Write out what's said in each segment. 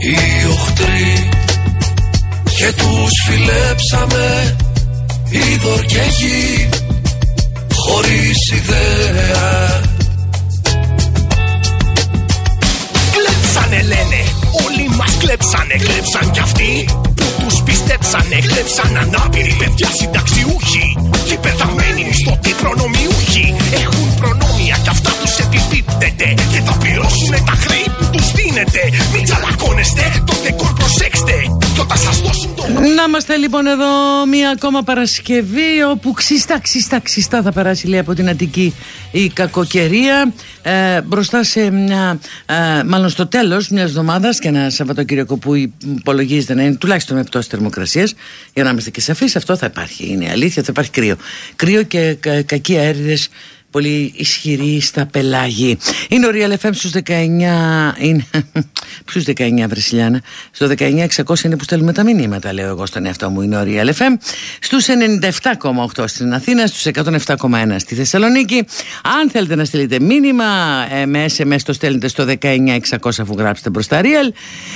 οι οχτροί και τους φιλέψαμε είδωρ και γη χωρίς ιδέα. Κλέψανε λένε, όλοι μας κλέψανε, κλέψαν κι αυτοί που τους πιστέψανε, κλέψαν ανάπηροι παιδιά συνταξιούχοι και πεθαμένοι μισθωτοί προνομιούχοι έχουν προνόμια κι αυτά τους επιπίπτεται και θα πληρώσουν τα χρήματα μην τσαλακώνεστε, το δεκόρ προσέξτε. Και όταν σας δώσουν το. Να είμαστε λοιπόν εδώ μία ακόμα Παρασκευή όπου ξιστά, ξιστά, ξιστά θα περάσει λέει από την Αττική η κακοκαιρία. Ε, μπροστά σε μια, ε, μάλλον στο τέλος μιας εβδομάδας και ένα Σαββατοκύριακο που υπολογίζεται να είναι τουλάχιστον με πτώση θερμοκρασίας. Για να είμαστε και σαφείς, αυτό θα υπάρχει. Είναι αλήθεια, θα υπάρχει κρύο. Κρύο και κα, κακοί αέριδες πολύ ισχυρή στα πελάγη. Είναι ο Real FM στους 19... Είναι... Ποιους 19 Βρεσιλιάνα; Στο 19.600 είναι που στέλνουμε τα μηνύματα, λέω εγώ στον εαυτό μου. Είναι ο Real FM. Στους 97,8 στην Αθήνα, στους 107,1 στη Θεσσαλονίκη. Αν θέλετε να στείλετε μήνυμα ε, με SMS το στέλνετε στο 19.600 αφού γράψετε μπροστά Real.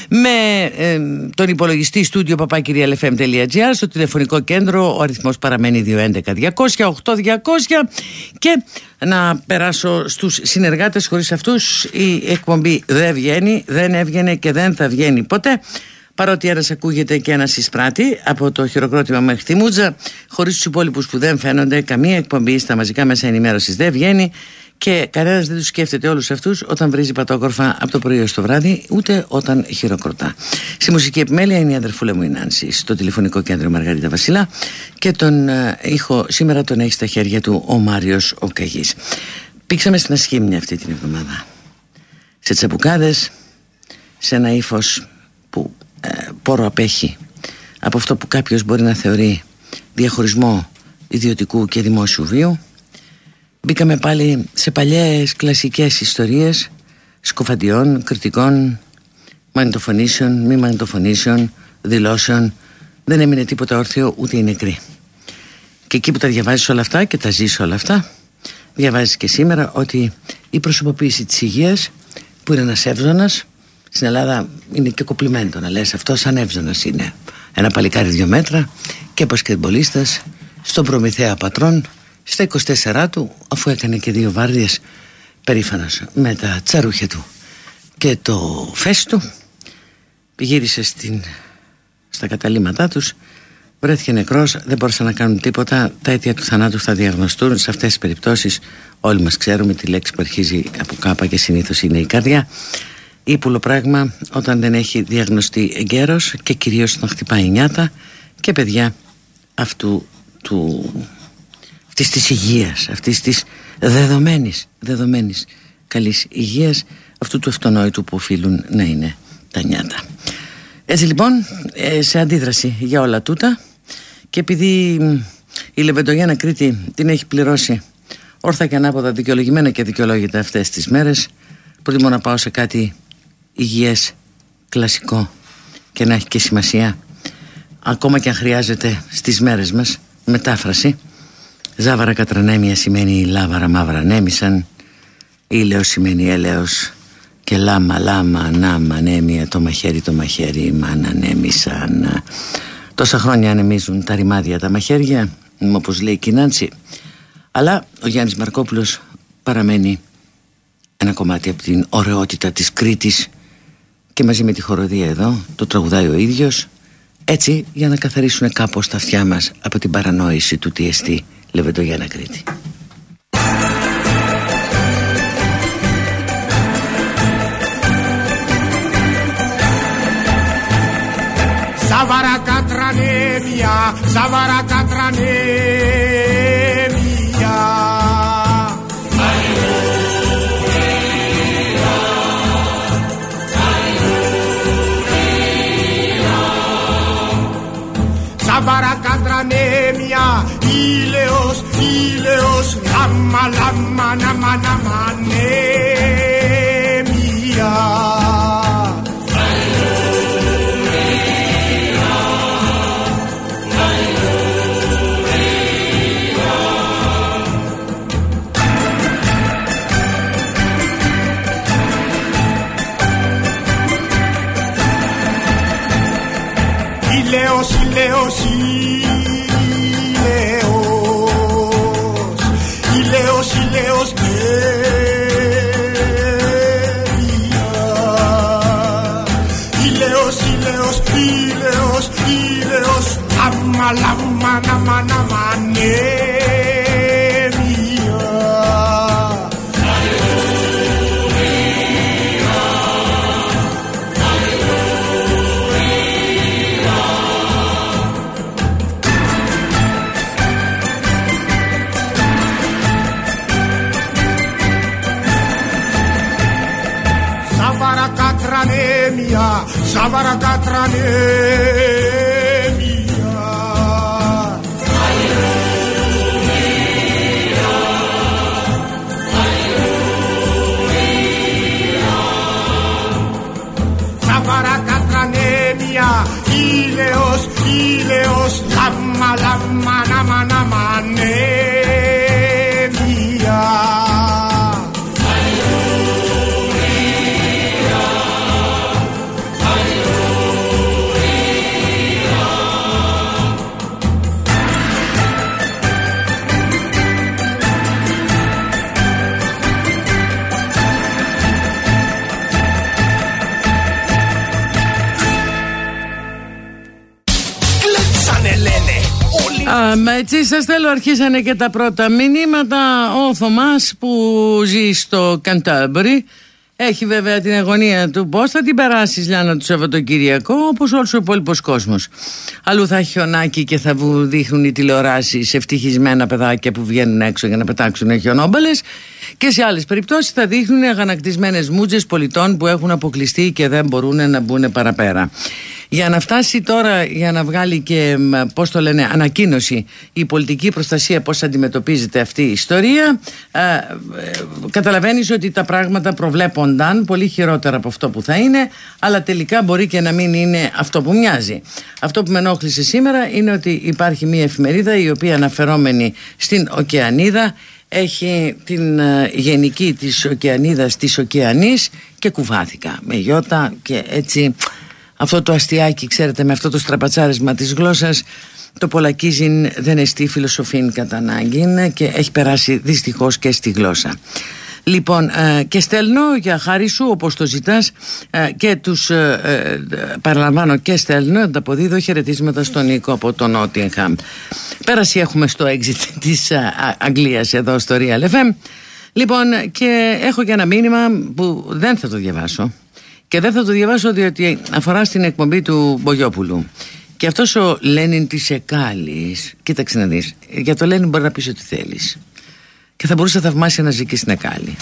Με ε, τον υπολογιστή στούντιο papakirialfm.gr στο τηλεφωνικό κέντρο ο αριθμός παραμένει 211 200 8200 και να περάσω στους συνεργάτες. Χωρίς αυτούς η εκπομπή δεν βγαίνει, δεν έβγαινε και δεν θα βγαίνει ποτέ. Παρότι ένας ακούγεται και ένας εισπράττει από το χειροκρότημα μέχρι τη Μούτζα χωρίς τους υπόλοιπους που δεν φαίνονται καμία εκπομπή στα μαζικά μέσα ενημέρωσης δεν βγαίνει και κανένας δεν τους σκέφτεται όλους αυτούς όταν βρίζει πατόκορφα από το πρωί ω το βράδυ, ούτε όταν χειροκροτά. Στη μουσική επιμέλεια είναι η αδερφούλα μου η Νάνση, στο τηλεφωνικό κέντρο Μαργαρίτα Βασιλά και τον uh, ήχο σήμερα τον έχει στα χέρια του ο Μάριος ο Καγής. Πήξαμε στην ασχήμια αυτή την εβδομάδα. Σε τσαπουκάδε, σε ένα ύφος που ε, πόρο απέχει από αυτό που κάποιος μπορεί να θεωρεί διαχωρισμό ιδιωτικού και δημόσιου βίου Μπήκαμε πάλι σε παλιές κλασικές ιστορίες σκοφαντιών, κριτικών, μαγνητοφωνήσεων, μη μαγνητοφωνήσεων, δηλώσεων. Δεν έμεινε τίποτα όρθιο ούτε οι νεκροί. Και εκεί που τα διαβάζεις όλα αυτά και τα ζεις όλα αυτά, διαβάζεις και σήμερα ότι η προσωποποίηση της υγείας που είναι ένας εύζωνας, στην Ελλάδα είναι και κοπλιμέντο να λες αυτό σαν εύζωνας είναι. Ένα παλικάρι δύο μέτρα και πασκετμπολίστας στον Προμηθέα Πατρών στα 24 του αφού έκανε και δύο βάρδιες περήφανος με τα τσαρούχια του και το φες του γύρισε στην, στα καταλήμματά τους βρέθηκε νεκρός δεν μπορούσαν να κάνουν τίποτα τα αίτια του θανάτου θα διαγνωστούν. Σε αυτές τις περιπτώσεις όλοι μας ξέρουμε τη λέξη που αρχίζει από κάπα και συνήθως είναι η καρδιά. Ύπουλο πράγμα όταν δεν έχει διαγνωστεί εγκαίρος και κυρίως όταν χτυπάει νιάτα και παιδιά αυτού του αυτής της υγείας, αυτής της δεδομένης, δεδομένης καλής υγείας, αυτού του αυτονόητου που οφείλουν να είναι τα νιάτα. Έτσι λοιπόν, ε, σε αντίδραση για όλα τούτα και επειδή η Λεβεντογιάννα Κρήτη την έχει πληρώσει όρθα και ανάποδα δικαιολογημένα και δικαιολόγητα αυτές τις μέρες προτιμώ να πάω σε κάτι υγιές, κλασικό και να έχει και σημασία ακόμα και αν χρειάζεται στις μέρες μας μετάφραση Ζάβαρα κατρανέμια σημαίνει λάβαρα μαύρα νέμισαν Ήλαιος σημαίνει έλεος Και λάμα λάμα νάμα νέμια Το μαχαίρι το μαχαίρι μα ανανέμισαν Τόσα χρόνια ανεμίζουν τα ρημάδια τα μαχαίρια Όπως λέει η Νάνση Αλλά ο Γιάννης Μαρκόπουλος παραμένει ένα κομμάτι από την ωραιότητα της Κρήτης και μαζί με τη χοροδία εδώ το τραγουδάει ο ίδιος έτσι για να καθαρίσουν κάπως τα αυτιά μας από την παρανόηση του τι εστί Λεβεντογιάννα Κρήτη. Σαβαρακατρανέμια, σαβαρακατρανέμια λάμα, λάμα, ναμα, ναμα, σαβαρακάτρανέμια. Έτσι σας θέλω αρχίσανε και τα πρώτα μηνύματα. Ο Θωμάς που ζει στο Καντάμπρι έχει βέβαια την αγωνία του. Πώς θα την περάσεις Λιάννα του Σαββατοκυριακό όπως όλος ο υπόλοιπος κόσμος; Αλλού θα έχει χιονάκι και θα βου- δείχνουν οι τηλεοράσεις ευτυχισμένα παιδάκια που βγαίνουν έξω για να πετάξουν χιονόμπαλες και σε άλλες περιπτώσεις θα δείχνουν αγανακτισμένες μούτζες πολιτών που έχουν αποκλειστεί και δεν μπορούν να μπουν παραπέρα. Για να φτάσει τώρα, για να βγάλει και, μ, πώς το λένε, ανακοίνωση η πολιτική προστασία πώς αντιμετωπίζεται αυτή η ιστορία, ε, ε, καταλαβαίνεις ότι τα πράγματα προβλέπονταν πολύ χειρότερα από αυτό που θα είναι, αλλά τελικά μπορεί και να μην είναι αυτό που μοιάζει. Αυτό που με ενόχλησε σήμερα είναι ότι υπάρχει μια εφημερίδα η οποία αναφερόμενη στην Οκεανίδα έχει την ε, γενική της Οκεανίδας της Οκεανής και κουβάθηκα με γιώτα και έτσι αυτό το αστιάκι ξέρετε με αυτό το στραπατσάρισμα της γλώσσας το πολλακίζιν δεν εστί φιλοσοφήν κατά ανάγκη και έχει περάσει δυστυχώς και στη γλώσσα. Λοιπόν, ε, και στέλνω για χάρη σου όπως το ζητάς ε, και τους ε, ε, παραλαμβάνω και στέλνω ανταποδίδω χαιρετίσματα στον Νίκο από το Νότιεγχαμ. Πέραση έχουμε στο exit της ε, Α- Αγγλίας εδώ στο Real FM. Λοιπόν, και έχω και ένα μήνυμα που δεν θα το διαβάσω. Και δεν θα το διαβάσω διότι αφορά στην εκπομπή του Μπογιόπουλου. Και αυτός ο Λένιν της Εκάλης, κοίταξε να δεις, για το Λένιν μπορεί να πεις ό,τι θέλεις. Και θα μπορούσε θαυμάσια να ζει και στην Εκάλη.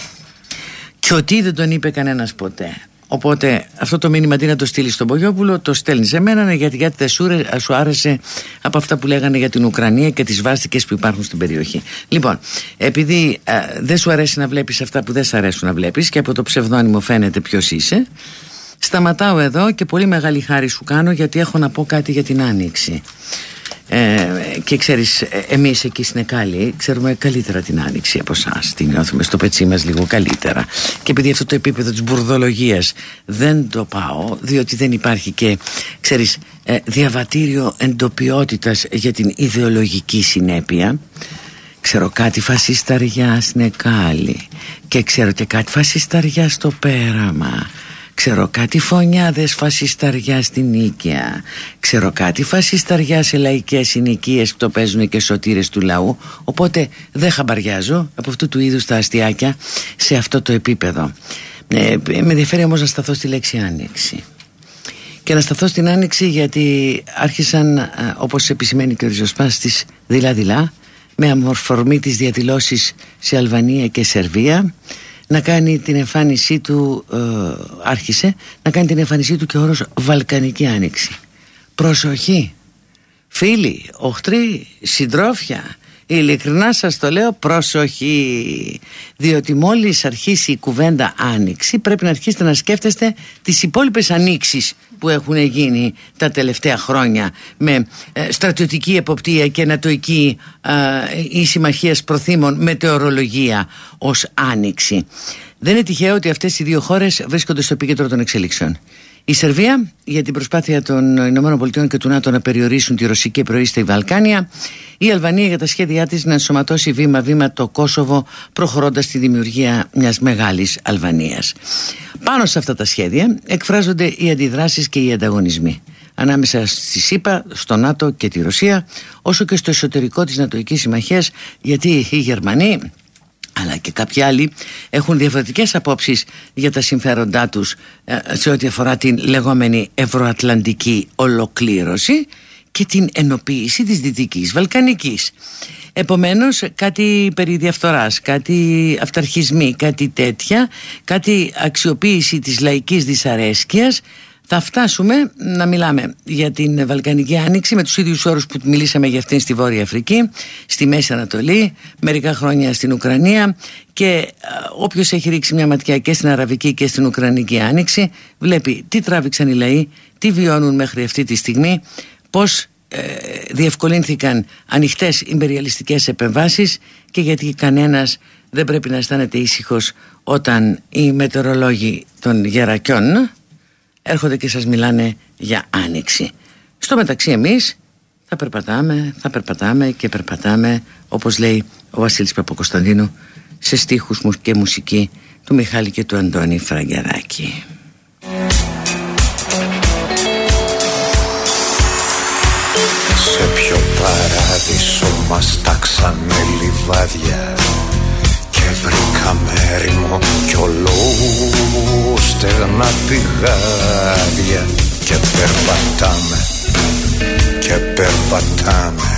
Και ότι δεν τον είπε κανένας ποτέ. Οπότε αυτό το μήνυμα αντί να το στείλεις στον Μπογιόπουλο, το στέλνεις σε μένα ναι, γιατί, γιατί δεν σου, ρε- σου άρεσε από αυτά που λέγανε για την Ουκρανία και τις βάστικες που υπάρχουν στην περιοχή. Λοιπόν, επειδή ε, δεν σου αρέσει να βλέπεις αυτά που δεν σου αρέσουν να βλέπεις και από το ψευδόνυμο φαίνεται ποιος είσαι, σταματάω εδώ και πολύ μεγάλη χάρη σου κάνω γιατί έχω να πω κάτι για την Άνοιξη. Ε, και ξέρεις ε, εμείς εκεί στην Εκάλη ξέρουμε καλύτερα την άνοιξη από εσάς. την νιώθουμε στο πετσί μας λίγο καλύτερα και επειδή αυτό το επίπεδο της μπουρδολογίας δεν το πάω διότι δεν υπάρχει και ξέρεις ε, διαβατήριο εντοπιότητας για την ιδεολογική συνέπεια Ξέρω κάτι φασισταριά στην Εκάλη και ξέρω και κάτι φασισταριά στο Πέραμα. Ξέρω κάτι φωνιάδες φασισταριά στην Νίκαια. Ξέρω κάτι φασισταριά σε λαϊκές συνοικίες που το παίζουν και σωτήρες του λαού. Οπότε δεν χαμπαριάζω από αυτού του είδους τα αστιάκια σε αυτό το επίπεδο. Ε, με ενδιαφέρει όμως να σταθώ στη λέξη άνοιξη. Και να σταθώ στην άνοιξη γιατί άρχισαν, α, όπως επισημαίνει και ο ριζοσπάστης, δειλά-δειλά, με αμορφορμή τις διαδηλώσεις σε Αλβανία και Σερβία, να κάνει την εμφάνισή του, ε, άρχισε, να κάνει την εμφάνισή του και ο όρος Βαλκανική Άνοιξη. Προσοχή! Φίλοι, οχτροί, συντρόφια, Ειλικρινά σας το λέω προσοχή Διότι μόλις αρχίσει η κουβέντα άνοιξη Πρέπει να αρχίσετε να σκέφτεστε τις υπόλοιπες ανοίξεις που έχουν γίνει τα τελευταία χρόνια με ε, στρατιωτική εποπτεία και ανατοική ε, ή συμμαχίας προθήμων μετεωρολογία ως άνοιξη. Δεν είναι τυχαίο ότι αυτές οι δύο χώρες βρίσκονται στο επίκεντρο των εξελίξεων. Η Σερβία για την προσπάθεια των ΗΠΑ και του ΝΑΤΟ να περιορίσουν τη ρωσική επιρροή στη Βαλκάνια. Η Αλβανία για τα σχέδιά της να ενσωματώσει βήμα-βήμα το Κόσοβο προχωρώντας τη δημιουργία μιας μεγάλης Αλβανίας. Πάνω σε αυτά τα σχέδια εκφράζονται οι αντιδράσεις και οι ανταγωνισμοί ανάμεσα στη ΣΥΠΑ, στο ΝΑΤΟ και τη Ρωσία όσο και στο εσωτερικό της Νατοικής Συμμαχίας γιατί οι Γερμανοί αλλά και κάποιοι άλλοι έχουν διαφορετικές απόψεις για τα συμφέροντά τους ε, σε ό,τι αφορά την λεγόμενη ευρωατλαντική ολοκλήρωση και την ενοποίηση της Δυτικής Βαλκανικής. Επομένως κάτι περί διαφθοράς, κάτι αυταρχισμοί, κάτι τέτοια, κάτι αξιοποίηση της λαϊκής δυσαρέσκειας θα φτάσουμε να μιλάμε για την Βαλκανική Άνοιξη με τους ίδιους όρους που μιλήσαμε για αυτήν στη Βόρεια Αφρική, στη Μέση Ανατολή, μερικά χρόνια στην Ουκρανία και όποιος έχει ρίξει μια ματιά και στην Αραβική και στην Ουκρανική Άνοιξη βλέπει τι τράβηξαν οι λαοί, τι βιώνουν μέχρι αυτή τη στιγμή, πώς ε, διευκολύνθηκαν ανοιχτές ιμπεριαλιστικές επεμβάσεις και γιατί κανένας δεν πρέπει να αισθάνεται ήσυχος όταν οι μετεωρολόγοι των γερακιών έρχονται και σας μιλάνε για άνοιξη. Στο μεταξύ εμείς θα περπατάμε, θα περπατάμε και περπατάμε όπως λέει ο Βασίλης Παπακοσταντίνου σε στίχους μου και μουσική του Μιχάλη και του Αντώνη Φραγκιαράκη. Σε ποιο παράδεισο μας τάξανε λιβάδια και βρήκαμε έρημο κι ολό στεγνά πηγάδια και περπατάμε και περπατάμε.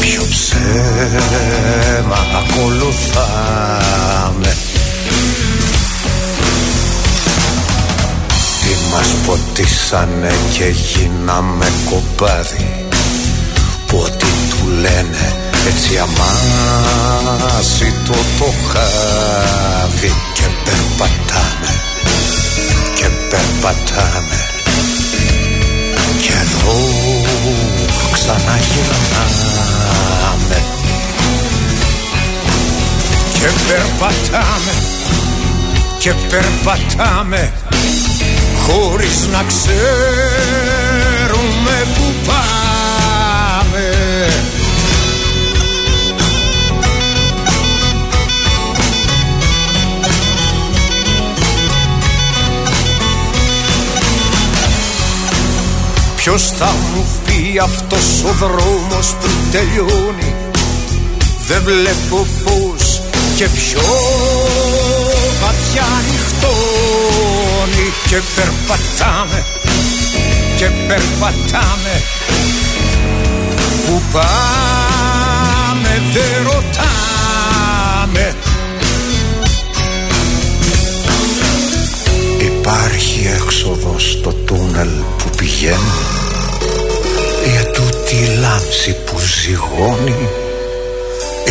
Ποιο ψέμα ακολουθάμε. Τι μας ποτίσανε και γίναμε κοπάδι που ό,τι του λένε έτσι αμάσιτο το χάδι και περπατάμε και περπατάμε. Και εδώ ξαναγυρνάμε και περπατάμε και περπατάμε χωρίς να ξέρουμε που πάμε Ποιος θα μου πει αυτός ο δρόμος που τελειώνει. Δεν βλέπω φως και πιο βαθιά νυχτώνει. Και περπατάμε και περπατάμε. Που πάμε δεν ρωτάμε. Υπάρχει έξοδος στο τούνελ που πηγαίνει Για τούτη η λάμψη που ζυγώνει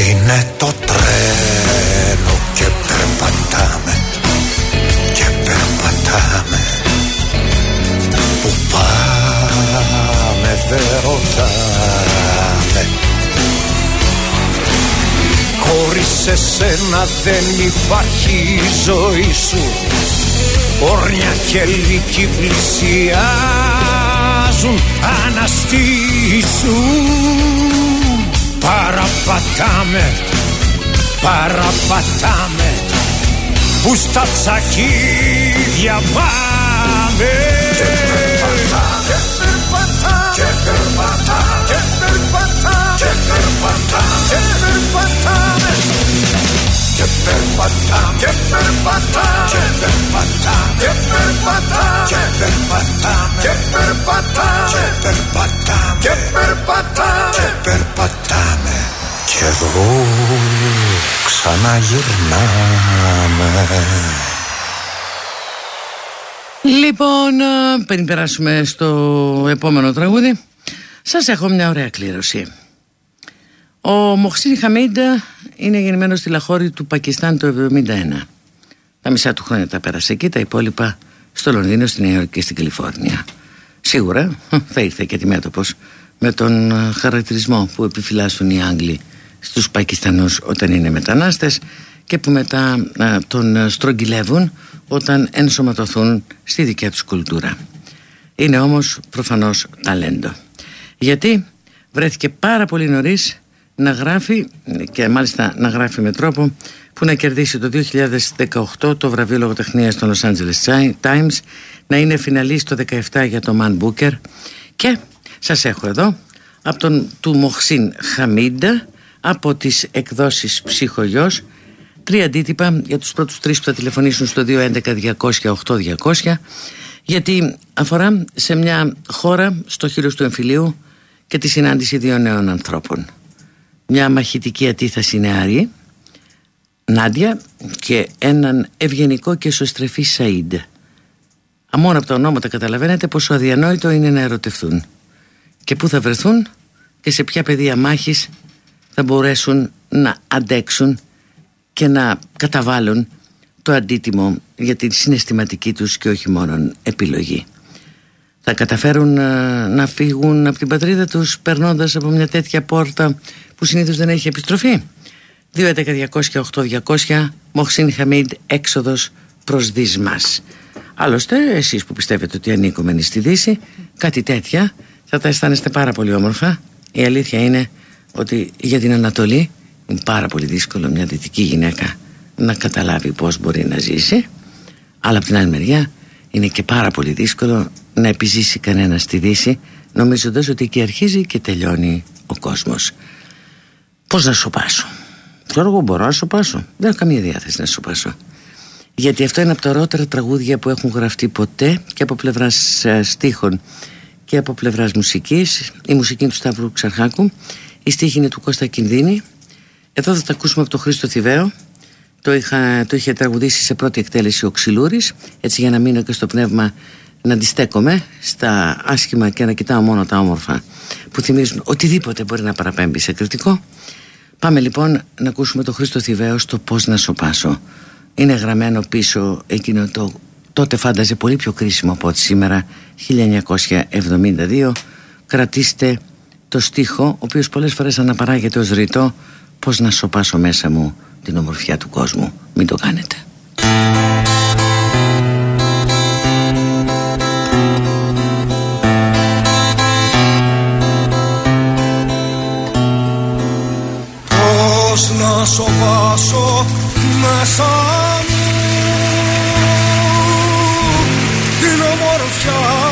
Είναι το τρένο και περπατάμε Και περπατάμε. Που πάμε δεν ρωτάμε. Χωρίς εσένα δεν υπάρχει η ζωή σου. Όρνια και λύκοι πλησιάζουν αναστήσουν. Παραπατάμε, παραπατάμε που στα τσακίδια πάμε περπατάμε και περπατάμε και περπατάμε και περπατάμε και περπατάμε και εδώ ξαναγυρνάμε Λοιπόν, πριν περάσουμε στο επόμενο τραγούδι, σας έχω μια ωραία κλήρωση. Ο Μοχσίν Χαμίντα είναι γεννημένος στη Λαχώρη του Πακιστάν το 1971. Τα μισά του χρόνια τα πέρασε εκεί, τα υπόλοιπα στο Λονδίνο, στη Νέα Υόρκη και στην Καλιφόρνια. Σίγουρα θα ήρθε και αντιμέτωπος με τον ε, χαρακτηρισμό που επιφυλάσσουν οι Άγγλοι στους Πακιστανούς όταν είναι μετανάστες και που μετά ε, τον στρογγυλεύουν όταν ενσωματωθούν στη δικιά τους κουλτούρα. Είναι όμως προφανώς ταλέντο. Γιατί βρέθηκε πάρα πολύ νωρίς να γράφει και μάλιστα να γράφει με τρόπο που να κερδίσει το 2018 το βραβείο λογοτεχνίας των Los Angeles Times να είναι φιναλής το 17 για το Man Booker. Και σας έχω εδώ από τον του Μοχσίν Χαμίντα από τις εκδόσεις Ψυχογιός τρία αντίτυπα για τους πρώτους τρεις που θα τηλεφωνήσουν στο 211-200-8200 γιατί αφορά σε μια χώρα στο χείλος του εμφυλίου και τη συνάντηση δύο νέων ανθρώπων μια μαχητική αντίθεση νεαρή. Νάντια και έναν ευγενικό και σωστρεφή Σαΐντ. Αμόνα από τα ονόματα καταλαβαίνετε πόσο αδιανόητο είναι να ερωτευθούν. Και πού θα βρεθούν και σε ποια πεδία μάχης θα μπορέσουν να αντέξουν και να καταβάλουν το αντίτιμο για τη συναισθηματική τους και όχι μόνο επιλογή. Θα καταφέρουν να, να φύγουν από την πατρίδα τους περνώντας από μια τέτοια πόρτα που συνήθως δεν έχει επιστροφή. 2.11.200.8.200 Μοχσίν Χαμίντ έξοδος προς δυσμάς. Άλλωστε εσείς που πιστεύετε ότι ανήκουμε στη Δύση κάτι τέτοια θα τα αισθάνεστε πάρα πολύ όμορφα. Η αλήθεια είναι ότι για την Ανατολή είναι πάρα πολύ δύσκολο μια δυτική γυναίκα να καταλάβει πώς μπορεί να ζήσει αλλά από την άλλη μεριά είναι και πάρα πολύ δύσκολο να επιζήσει κανένας στη Δύση νομίζοντας ότι εκεί αρχίζει και τελειώνει ο κόσμος πώς να σοπάσω ξέρω εγώ μπορώ να σοπάσω δεν έχω καμία διάθεση να σοπάσω γιατί αυτό είναι από τα ωραίτερα τραγούδια που έχουν γραφτεί ποτέ και από πλευράς ε, στίχων και από πλευράς μουσικής. Η μουσική του Σταύρου Ξαρχάκου. Η στίχη είναι του Κώστα Κινδύνη. Εδώ θα τα ακούσουμε από τον Χρήστο Θηβαίο. Το, είχα, το είχε τραγουδήσει σε πρώτη εκτέλεση ο Ξυλούρης έτσι για να μείνω και στο πνεύμα να αντιστέκομαι στα άσχημα και να κοιτάω μόνο τα όμορφα που θυμίζουν οτιδήποτε μπορεί να παραπέμπει σε κριτικό Πάμε λοιπόν να ακούσουμε τον Χρήστο Θηβαίο στο πώς να σοπάσω είναι γραμμένο πίσω εκείνο το τότε φάνταζε πολύ πιο κρίσιμο από ό,τι σήμερα 1972 κρατήστε το στίχο ο οποίος πολλές φορές αναπαράγεται ως ρητό πως να σοπάσω μέσα μου την ομορφιά του κόσμου. Μην το κάνετε Πώς να σοπάσω μέσα μου την ομορφιά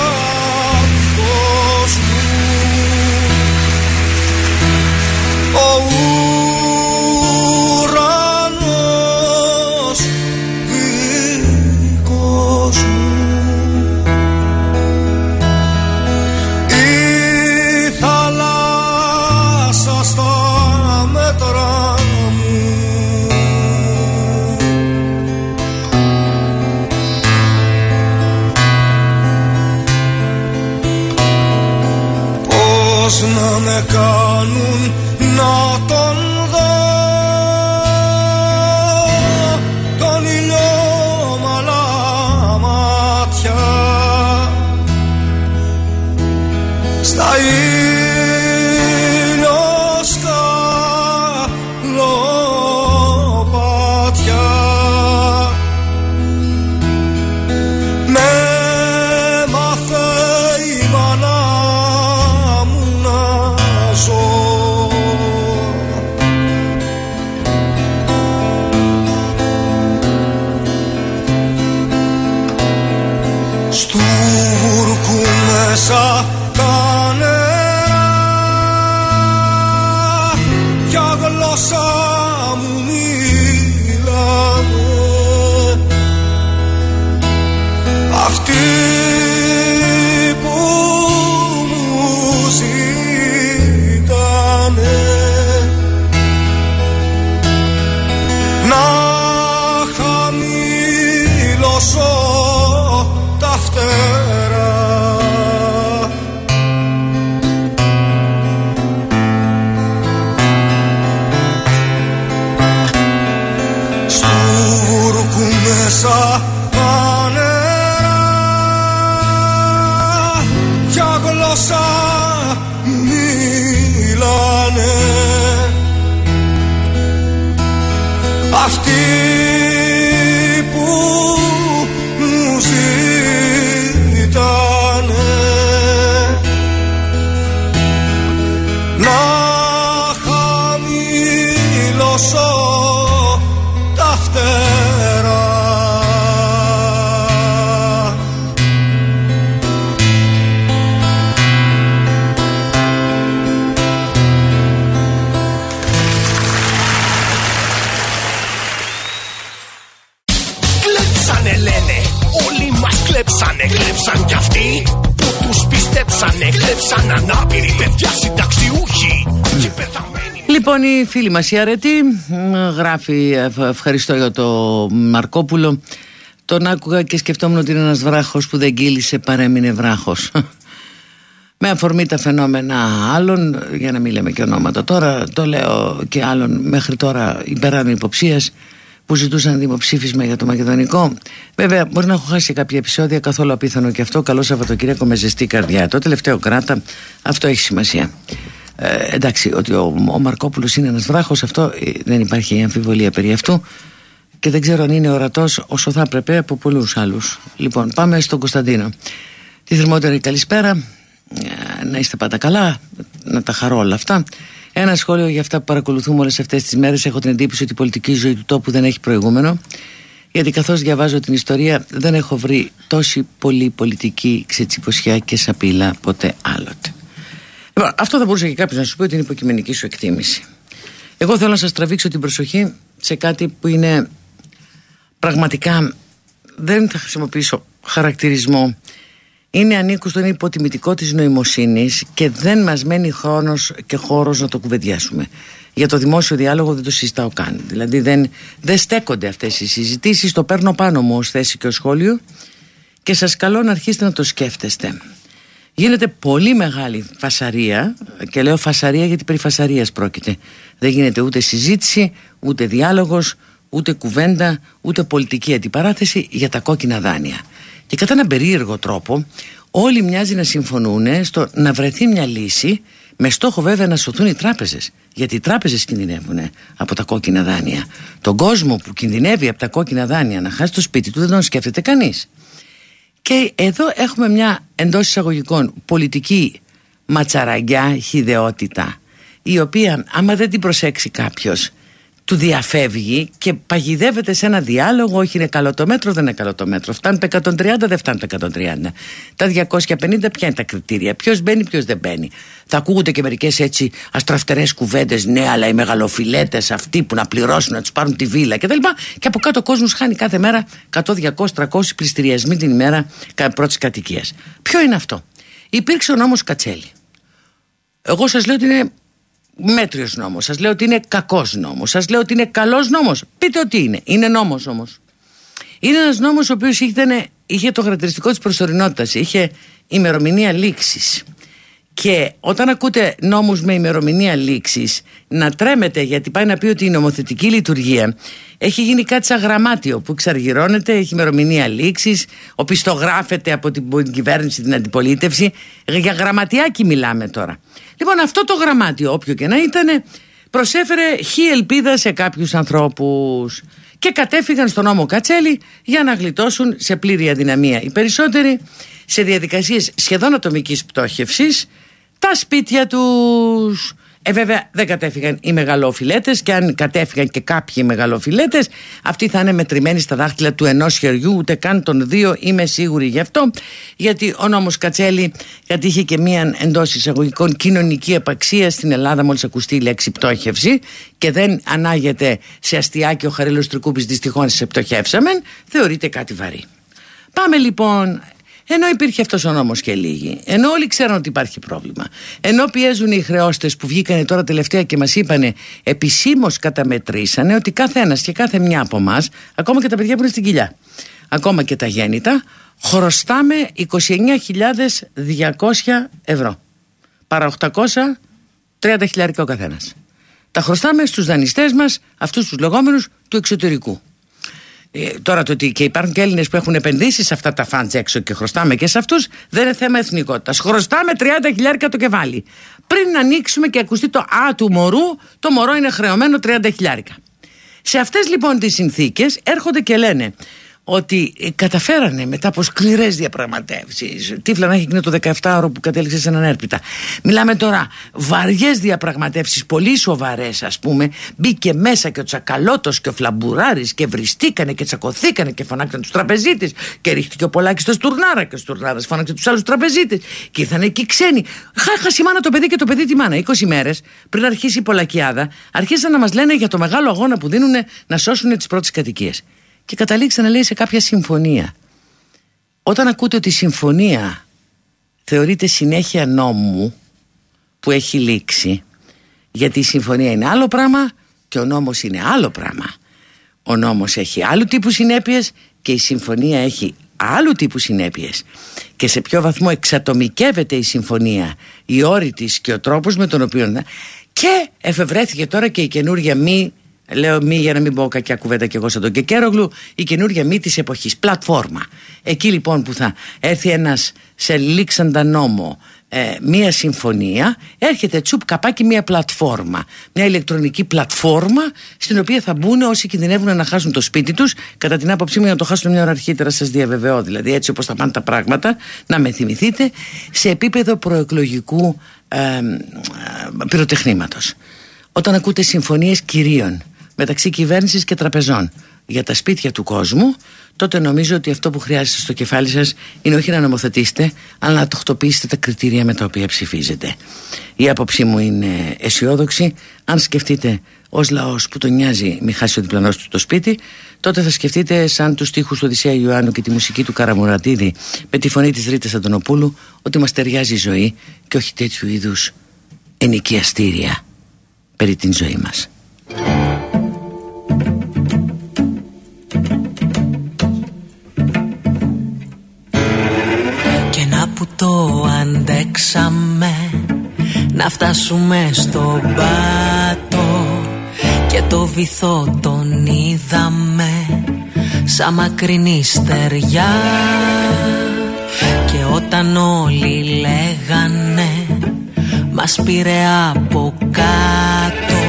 κλέψανε Κλέψαν κι αυτοί που τους πιστέψανε Κλέψαν ανάπηροι παιδιά συνταξιούχοι Και πεθαμένοι Λοιπόν, η φίλη μας η Αρετή μ, γράφει «Ευχ- Ευχαριστώ για το Μαρκόπουλο. Τον άκουγα και σκεφτόμουν ότι είναι ένας βράχος που δεν κύλησε, παρέμεινε βράχος. Με αφορμή τα φαινόμενα άλλων, για να μην λέμε και ονόματα τώρα, το λέω και άλλων μέχρι τώρα υπεράνω υποψίας που ζητούσαν δημοψήφισμα για το Μακεδονικό. Βέβαια, μπορεί να έχω χάσει κάποια επεισόδια, καθόλου απίθανο και αυτό. Καλό Σαββατοκύριακο με ζεστή καρδιά. Το τελευταίο κράτα, αυτό έχει σημασία. Ε, εντάξει, ότι ο, ο Μαρκόπουλος είναι ένας βράχος, αυτό ε, δεν υπάρχει αμφιβολία περί αυτού και δεν ξέρω αν είναι ορατός όσο θα έπρεπε από πολλούς άλλους. Λοιπόν, πάμε στον Κωνσταντίνο. Τη θερμότερη καλησπέρα, ε, να είστε πάντα καλά, να τα χαρώ όλα αυτά. Ένα σχόλιο για αυτά που παρακολουθούμε όλες αυτές τις μέρες. Έχω την εντύπωση ότι η πολιτική ζωή του τόπου δεν έχει προηγούμενο. Γιατί καθώς διαβάζω την ιστορία δεν έχω βρει τόση πολύ πολιτική ξετσιποσιά και σαπίλα ποτέ άλλοτε. Λοιπόν, αυτό θα μπορούσε και κάποιος να σου πει ότι είναι υποκειμενική σου εκτίμηση. Εγώ θέλω να σας τραβήξω την προσοχή σε κάτι που είναι πραγματικά δεν θα χρησιμοποιήσω χαρακτηρισμό είναι ανήκουστο, είναι υποτιμητικό της νοημοσύνης και δεν μας μένει χρόνος και χώρος να το κουβεντιάσουμε. Για το δημόσιο διάλογο δεν το συζητάω καν. Δηλαδή δεν, δεν στέκονται αυτές οι συζητήσεις, το παίρνω πάνω μου ως θέση και ως σχόλιο και σας καλώ να αρχίσετε να το σκέφτεστε. Γίνεται πολύ μεγάλη φασαρία και λέω φασαρία γιατί περί φασαρίας πρόκειται. Δεν γίνεται ούτε συζήτηση, ούτε διάλογος, ούτε κουβέντα, ούτε πολιτική αντιπαράθεση για τα κόκκινα δάνεια. Και κατά έναν περίεργο τρόπο όλοι μοιάζει να συμφωνούν στο να βρεθεί μια λύση με στόχο βέβαια να σωθούν οι τράπεζες. Γιατί οι τράπεζες κινδυνεύουν από τα κόκκινα δάνεια. Τον κόσμο που κινδυνεύει από τα κόκκινα δάνεια να χάσει το σπίτι του δεν τον σκέφτεται κανείς. Και εδώ έχουμε μια εντός εισαγωγικών πολιτική ματσαραγκιά, χιδεότητα η οποία άμα δεν την προσέξει κάποιος του διαφεύγει και παγιδεύεται σε ένα διάλογο όχι είναι καλό το μέτρο, δεν είναι καλό το μέτρο. Φτάνουν τα 130, δεν φτάνουν τα 130 τα 250 ποια είναι τα κριτήρια ποιος μπαίνει, ποιος δεν μπαίνει. Θα ακούγονται και μερικές έτσι αστραφτερές κουβέντες ναι αλλά οι μεγαλοφιλέτες αυτοί που να πληρώσουν να τους πάρουν τη βίλα και τα λοιπά. Και από κάτω ο κόσμος χάνει κάθε μέρα 100, 200, 300 πληστηριασμοί την ημέρα πρώτης κατοικίας. Ποιο είναι αυτό; Υπήρξε ο νόμος Κατσέλη. Εγώ σας λέω ότι είναι μέτριος νόμος, σας λέω ότι είναι κακός νόμος, σας λέω ότι είναι καλός νόμος. Πείτε ότι είναι, είναι νόμος όμως. Είναι ένας νόμος ο οποίος είχε, είχε το χαρακτηριστικό της προσωρινότητας, είχε ημερομηνία λήξης. Και όταν ακούτε νόμους με ημερομηνία λήξης να τρέμετε γιατί πάει να πει ότι η νομοθετική λειτουργία έχει γίνει κάτι σαν γραμμάτιο που εξαργυρώνεται, έχει ημερομηνία λήξης, οπισθογράφεται από την κυβέρνηση, την αντιπολίτευση. Για γραμματιάκι μιλάμε τώρα. Λοιπόν αυτό το γραμμάτιο όποιο και να ήταν προσέφερε χι ελπίδα σε κάποιους ανθρώπους και κατέφυγαν στον νόμο Κατσέλη για να γλιτώσουν σε πλήρη αδυναμία. Οι περισσότεροι σε διαδικασίες σχεδόν ατομικής πτώχευσης τα σπίτια τους. Ε, βέβαια δεν κατέφυγαν οι μεγαλοφιλέτες και αν κατέφυγαν και κάποιοι μεγαλοφιλέτες αυτοί θα είναι μετρημένοι στα δάχτυλα του ενός χεριού ούτε καν των δύο είμαι σίγουρη γι' αυτό γιατί ο νόμος Κατσέλη γιατί είχε και μία εντός εισαγωγικών κοινωνική επαξία στην Ελλάδα μόλις ακουστεί η λέξη πτώχευση και δεν ανάγεται σε αστιάκι ο Χαρίλος Τρικούπης δυστυχώς σε πτωχεύσαμε θεωρείται κάτι βαρύ. Πάμε λοιπόν ενώ υπήρχε αυτός ο νόμος και λίγοι, ενώ όλοι ξέρουν ότι υπάρχει πρόβλημα, ενώ πιέζουν οι χρεώστες που βγήκαν τώρα τελευταία και μας είπαν επισήμως καταμετρήσανε ότι κάθε ένα και κάθε μια από εμάς, ακόμα και τα παιδιά που είναι στην κοιλιά, ακόμα και τα γέννητα, χρωστάμε 29.200 ευρώ. Παρά 830 χιλιάρικα ο καθένας. Τα χρωστάμε στους δανειστές μας, αυτούς τους λεγόμενους του εξωτερικού. Ε, τώρα το ότι και υπάρχουν και Έλληνες που έχουν επενδύσει σε αυτά τα φαντς έξω και χρωστάμε και σε αυτούς, δεν είναι θέμα εθνικότητας. Χρωστάμε 30 χιλιάρικα το κεβάλι. Πριν ανοίξουμε και ακουστεί το Α του μωρού, το μωρό είναι χρεωμένο 30 χιλιάρικα. Σε αυτές λοιπόν τις συνθήκες έρχονται και λένε ότι ε, καταφέρανε μετά από σκληρές διαπραγματεύσεις. Τύφλα να έχει γίνει το 17ωρο που κατέληξε σε έναν έρπιτα. Μιλάμε τώρα βαριές διαπραγματεύσεις, πολύ σοβαρές ας πούμε. Μπήκε μέσα και ο Τσακαλώτος και ο Φλαμπουράρης και βριστήκανε και τσακωθήκανε και φωνάξαν τους τραπεζίτες. Και ρίχτηκε ο Πολάκης στο Στουρνάρα και ο Στουρνάρας φώναξε τους άλλους τραπεζίτες. Και ήρθαν εκεί ξένοι. Χάχα μάνα το παιδί και το παιδί τη μάνα. 20 μέρες πριν αρχίσει η Πολακιάδα, αρχίσαν να μας λένε για το μεγάλο αγώνα που δίνουν να σώσουν τις πρώτες κατοικίες και καταλήξει να λέει σε κάποια συμφωνία. Όταν ακούτε ότι η συμφωνία θεωρείται συνέχεια νόμου που έχει λήξει, γιατί η συμφωνία είναι άλλο πράγμα και ο νόμος είναι άλλο πράγμα. Ο νόμος έχει άλλου τύπου συνέπειες και η συμφωνία έχει άλλου τύπου συνέπειες και σε ποιο βαθμό εξατομικεύεται η συμφωνία, η όρη της και ο τρόπος με τον οποίο... Και εφευρέθηκε τώρα και η καινούργια μη Λέω μη για να μην πω κακιά κουβέντα και εγώ σαν τον Κεκέρογλου, η καινούργια μη της εποχής. Πλατφόρμα. Εκεί λοιπόν που θα έρθει ένας σε λήξαντα νόμο ε, μία συμφωνία, έρχεται τσουπ καπάκι μία πλατφόρμα. Μια ηλεκτρονική πλατφόρμα στην οποία θα μπουν όσοι κινδυνεύουν να χάσουν το σπίτι τους. Κατά την άποψή μου, να το χάσουν μια ώρα αρχίτερα, σας διαβεβαιώ. Δηλαδή, έτσι όπως θα πάνε τα πράγματα, να με θυμηθείτε, σε επίπεδο προεκλογικού ε, ε, πυροτεχνήματος. Όταν ακούτε συμφωνίες κυρίων μεταξύ κυβέρνησης και τραπεζών για τα σπίτια του κόσμου, τότε νομίζω ότι αυτό που χρειάζεται στο κεφάλι σας είναι όχι να νομοθετήσετε, αλλά να τοχτοποιήσετε τα κριτήρια με τα οποία ψηφίζετε. Η άποψή μου είναι αισιόδοξη. Αν σκεφτείτε ως λαός που τον νοιάζει μη χάσει ο διπλανός του το σπίτι, τότε θα σκεφτείτε σαν τους στίχους του Οδυσσέα Ιωάννου και τη μουσική του Καραμουρατίδη με τη φωνή της Ρίτας Αντωνοπούλου ότι μας ταιριάζει η ζωή και όχι τέτοιου είδους ενοικιαστήρια περί την ζωή μας. Το αντέξαμε. Να φτάσουμε στο πάτο και το βυθό τον είδαμε. Σαν μακρινή στεριά. Και όταν όλοι λέγανε μας πήρε από κάτω.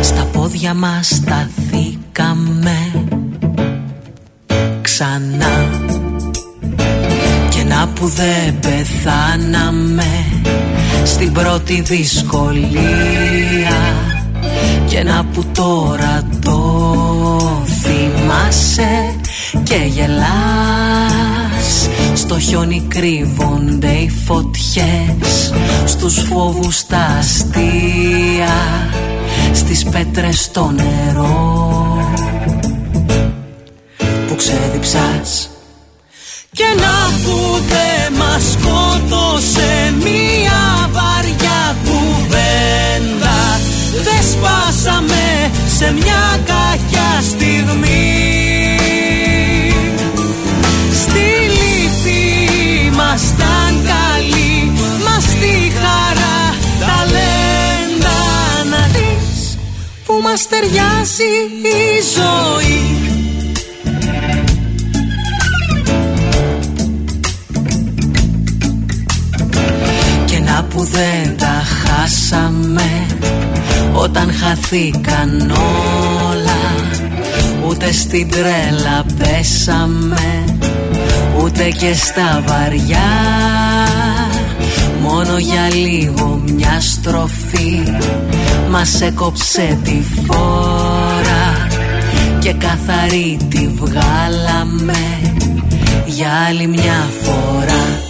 Στα πόδια μας σταθήκαμε. Ξανά να που δεν πεθάναμε στην πρώτη δυσκολία. Και να που τώρα το θυμάσαι και γελάς. Στο χιόνι κρύβονται οι φωτιές στους φόβους τα αστεία στις πέτρες στο νερό. Που ξέδιψας και να που δε μας σκότωσε μία βαριά κουβέντα Δεν σπάσαμε σε μια κακιά στιγμή. Στη λύπη ήμασταν καλοί Μας στη χαρά ταλέντα να δεις Που μας ταιριάζει η ζωή όταν χαθήκαν όλα. Ούτε στην τρέλα πέσαμε Ούτε και στα βαριά. Μόνο για λίγο μια στροφή Μας έκοψε τη φόρα. Και καθαρή τη βγάλαμε Για άλλη μια φορά.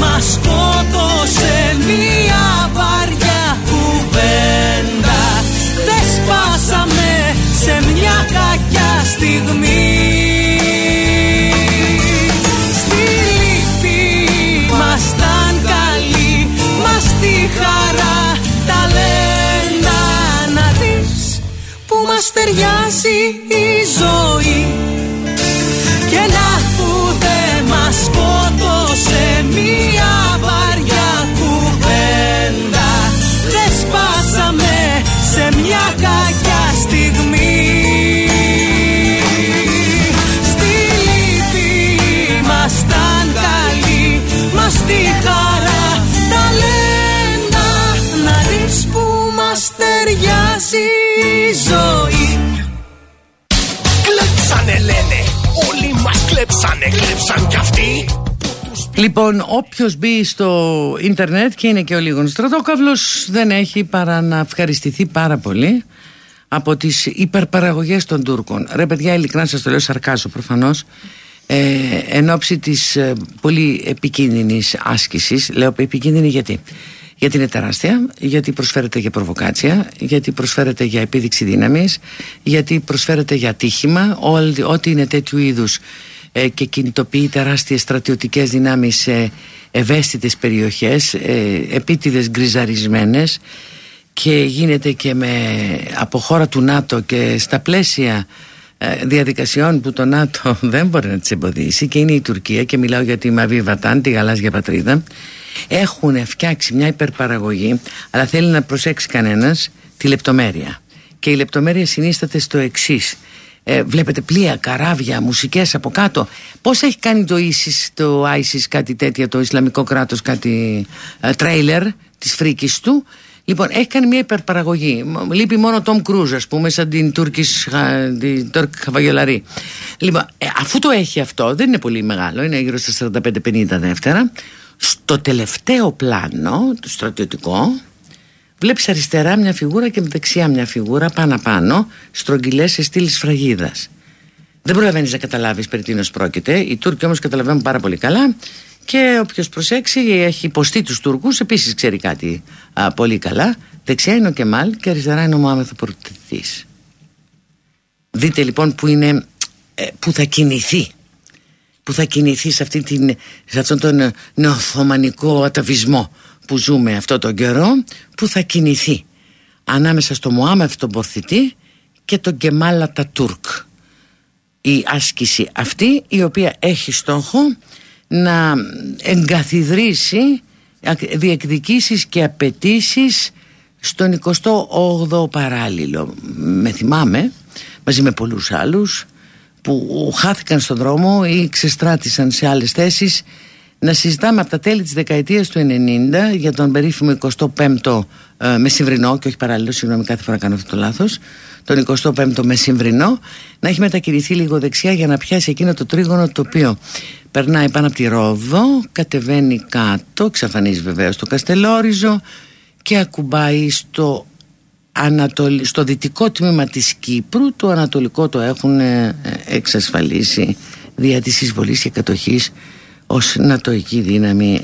Μας σκότωσε μία βαριά κουβέντα. Δεν σπάσαμε σε μια κακιά στιγμή. Στη λύπη ήμασταν καλοί Μας τη χαρά ταλέντα να δεις Που μας ταιριάζει Λοιπόν, όποιος μπει στο ίντερνετ και είναι και ο λίγο στρατόκαυλος, δεν έχει παρά να ευχαριστηθεί πάρα πολύ από τις υπερπαραγωγές των Τούρκων. Ρε, παιδιά, ειλικρινά σας το λέω, σαρκάζω προφανώς. Ε, εν ώψη της ε, πολύ επικίνδυνης άσκησης, λέω επικίνδυνη γιατί; Γιατί είναι τεράστια, γιατί προσφέρεται για προβοκάτσια, γιατί προσφέρεται για επίδειξη δύναμης, γιατί προσφέρεται για ατύχημα, ό,τι είναι τέτοιου είδους ε, και κινητοποιεί τεράστιες στρατιωτικές δυνάμεις σε ευαίσθητες περιοχές, ε, επίτηδες γκριζαρισμένες και γίνεται και με, από χώρα του ΝΑΤΟ και στα πλαίσια ε, διαδικασιών που το ΝΑΤΟ δεν μπορεί να τις εμποδίσει και είναι η Τουρκία και μιλάω για τη Μαβή Βατάν, τη γαλάζια πατρίδα έχουν φτιάξει μια υπερπαραγωγή αλλά θέλει να προσέξει κανένας τη λεπτομέρεια και η λεπτομέρεια συνίσταται στο εξής. Ε, βλέπετε πλοία, καράβια, μουσικές από κάτω πώς έχει κάνει το ISIS, το ISIS κάτι τέτοια το Ισλαμικό κράτος κάτι ε, τρέιλερ της φρίκης του; Λοιπόν, έχει κάνει μια υπερπαραγωγή. Λείπει μόνο ο Τόμ Κρούζ, ας πούμε, σαν την Τούρκη Χαβαγιολαρή. Λοιπόν, ε, αφού το έχει αυτό, δεν είναι πολύ μεγάλο, είναι γύρω στα 45-50 δεύτερα. Στο τελευταίο πλάνο, το στρατιωτικό, βλέπεις αριστερά μια φιγούρα και δεξιά μια φιγούρα πάνω πάνω, στρογγυλές σε στήλη σφραγίδας. Δεν προλαβαίνεις να καταλάβεις περί τίνος πρόκειται. Οι Τούρκοι όμως καταλαβαίνουν πάρα πολύ καλά και όποιος προσέξει έχει υποστεί τους Τούρκους, επίσης ξέρει κάτι πολύ καλά. Δεξιά είναι ο Κεμάλ και αριστερά είναι ο Μωάμεθ ο Δείτε λοιπόν που είναι, ε, που θα κινηθεί που θα κινηθεί σε, αυτή την, σε αυτόν τον νεοθωμανικό αταβισμό που ζούμε αυτό τον καιρό που θα κινηθεί ανάμεσα στο Μωάμεθ τον Πορθητή και τον Κεμάλα τα Τούρκ. Η άσκηση αυτή η οποία έχει στόχο να εγκαθιδρύσει διεκδικήσεις και απαιτήσεις στον 28ο παράλληλο. Με θυμάμαι μαζί με πολλούς άλλους που χάθηκαν στον δρόμο ή ξεστράτησαν σε άλλες θέσεις να συζητάμε από τα τέλη της δεκαετίας του 90 για τον περίφημο 25ο ε, μεσημβρινό και όχι παράλληλο, συγγνώμη κάθε φορά κάνω αυτό το λάθος τον 25ο μεσημβρινό να έχει μετακινηθεί λίγο δεξιά για να πιάσει εκείνο το τρίγωνο το οποίο περνάει πάνω από τη Ρόδο κατεβαίνει κάτω, εξαφανίζει βεβαίως το Καστελόριζο και ακουμπάει στο, ανατολ... στο δυτικό τμήμα της Κύπρου το ανατολικό το έχουν ε, εξασφαλίσει δια της εισβολής και κατοχής ως νατοική δύναμη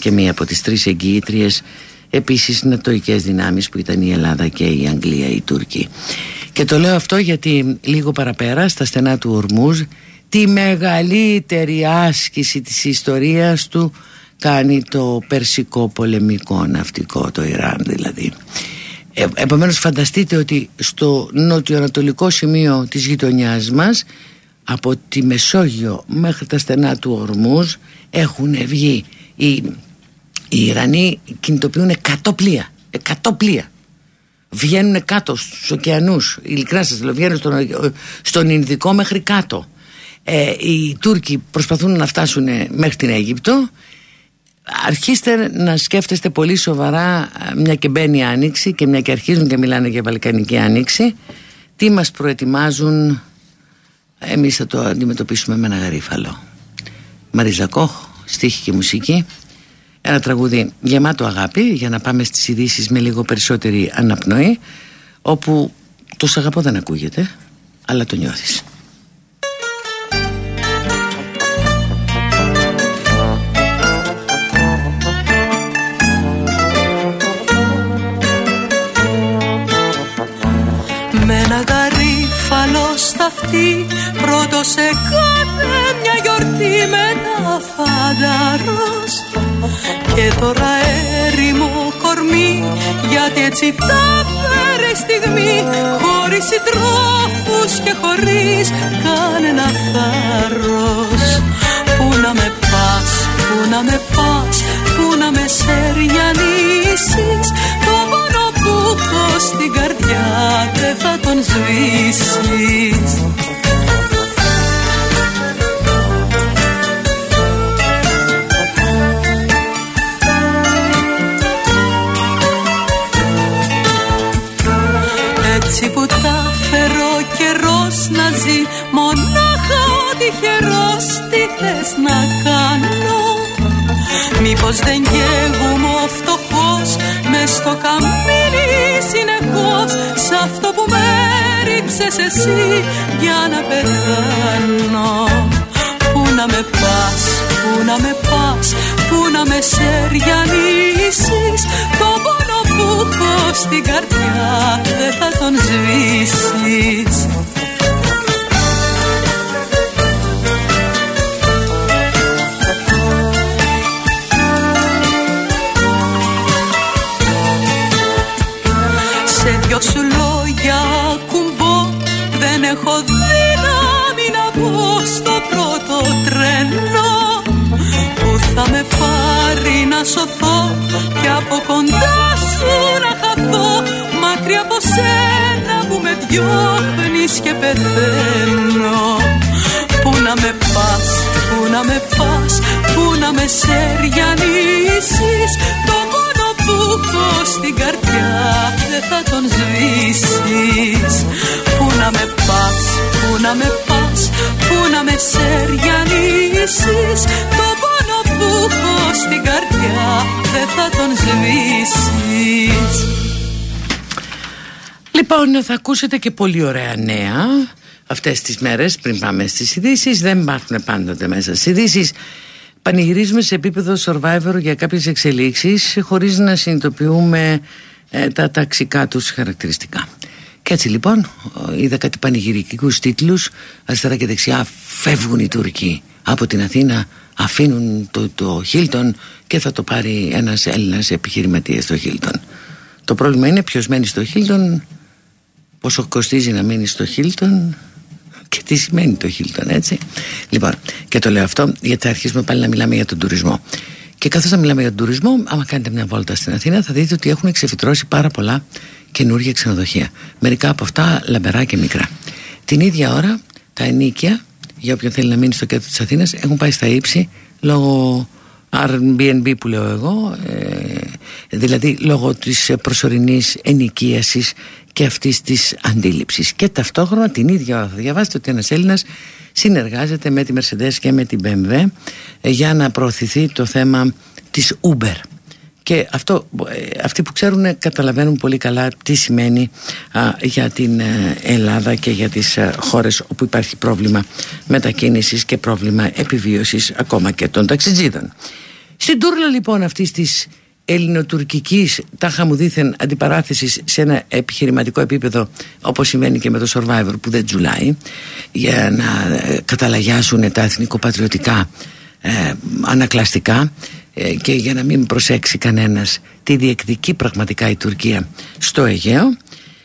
και μία από τις τρεις εγγύητριες επίσης νατοικές δυνάμεις που ήταν η Ελλάδα και η Αγγλία, η Τούρκη και το λέω αυτό γιατί λίγο παραπέρα στα στενά του Ορμούζ τη μεγαλύτερη άσκηση της ιστορίας του κάνει το περσικό πολεμικό ναυτικό το Ιράν δηλαδή. Ε, επομένως φανταστείτε ότι στο νοτιοανατολικό σημείο της γειτονιάς μας από τη Μεσόγειο μέχρι τα στενά του Ορμούζ έχουν βγει. Οι, οι Ιρανοί κινητοποιούν 100 πλοία 100 πλοία βγαίνουν κάτω στους ωκεανούς ειλικρινά σας λέω βγαίνουν στον, στον Ινδικό μέχρι κάτω. Ε, οι Τούρκοι προσπαθούν να φτάσουν μέχρι την Αίγυπτο. Αρχίστε να σκέφτεστε πολύ σοβαρά μια και μπαίνει η Άνοιξη και μια και αρχίζουν και μιλάνε για Βαλκανική Άνοιξη τι μας προετοιμάζουν εμείς θα το αντιμετωπίσουμε με ένα γαρίφαλο. Μαρίζα Κόχ, στίχη και μουσική. Ένα τραγούδι γεμάτο αγάπη για να πάμε στις ειδήσεις με λίγο περισσότερη αναπνοή όπου το σ' αγαπώ δεν ακούγεται αλλά το νιώθεις στα αυτή πρώτο σε κάθε μια γιορτή μετά φανταρός και τώρα έρημο κορμί γιατί έτσι τα φέρε στιγμή χωρίς συντρόφους και χωρίς κανένα θάρρος. Πού να με πας, πού να με πας, πού να με σεριανίσεις το πόνο που έχω στην καρδιά δεν θα τον σβήσεις Έτσι που τα φέρω καιρός να ζει Μονάχα ο τυχερός τι θες να κάνω. Μήπως δεν καίγουμε ο φτωχός Μες στο καμίνι συνεχώς Σ' αυτό που με ρίξες εσύ Για να πεθάνω. Πού να με πας, πού να με πας Πού να με σεριανίσεις Το πόνο που έχω στην καρδιά Δεν θα τον σβήσεις δυο σου λόγια κουμπώ Δεν έχω δύναμη να πω στο πρώτο τρένο. Που θα με πάρει να σωθώ Και από κοντά σου να χαθώ. Μακριά από σένα που με διώχνεις και πεθαίνω. Πού να με πας, πού να με πας Πού να με σεριανίσεις. Το που έχω στην καρδιά δεν θα τον σεριανίσεις Το πόνο που έχω στην καρδιά δεν θα τον σβήσεις Λοιπόν, θα ακούσετε και πολύ ωραία νέα. Αυτές τις μέρες πριν πάμε στις ειδήσεις. Δεν υπάρχουν πάντοτε μέσα στις ειδήσεις. Πανηγυρίζουμε σε επίπεδο survivor για κάποιες εξελίξεις χωρίς να συνειδητοποιούμε ε, τα ταξικά τους χαρακτηριστικά. Και έτσι λοιπόν είδα κάτι πανηγυρικούς τίτλους. Αριστερά και δεξιά φεύγουν οι Τούρκοι από την Αθήνα αφήνουν το, το Χίλτον και θα το πάρει ένας Έλληνας επιχειρηματίας στο Χίλτον. Το πρόβλημα είναι ποιος μένει στο Χίλτον, πόσο κοστίζει να μείνει στο Χίλτον και τι σημαίνει το Χίλτον έτσι. Λοιπόν και το λέω αυτό γιατί θα αρχίσουμε πάλι να μιλάμε για τον τουρισμό. Και καθώς θα μιλάμε για τον τουρισμό άμα κάνετε μια βόλτα στην Αθήνα θα δείτε ότι έχουν ξεφυτρώσει πάρα πολλά καινούργια ξενοδοχεία. Μερικά από αυτά λαμπερά και μικρά. Την ίδια ώρα τα ενίκια για όποιον θέλει να μείνει στο κέντρο της Αθήνας έχουν πάει στα ύψη λόγω Airbnb που λέω εγώ ε, δηλαδή λόγω της προσωρινής ενοικίασης και αυτής της αντίληψης. Και ταυτόχρονα την ίδια ώρα θα διαβάσετε ότι ένας Έλληνας συνεργάζεται με τη Mercedes και με την BMW ε, για να προωθηθεί το θέμα της Uber και αυτό, ε, αυτοί που ξέρουν καταλαβαίνουν πολύ καλά τι σημαίνει για την Ελλάδα και για τις χώρες όπου υπάρχει πρόβλημα μετακίνησης και πρόβλημα επιβίωσης ακόμα και των ταξιτζίδων. Στην τούρλα λοιπόν αυτής της ελληνοτουρκικής τάχα μου δήθεν αντιπαράθεσης σε ένα επιχειρηματικό επίπεδο όπως συμβαίνει και με το Survivor που δεν τζουλάει για να ε, καταλαγιάσουν τα εθνικοπατριωτικά ε, ανακλαστικά ε, και για να μην προσέξει κανένας τι διεκδικεί πραγματικά η Τουρκία στο Αιγαίο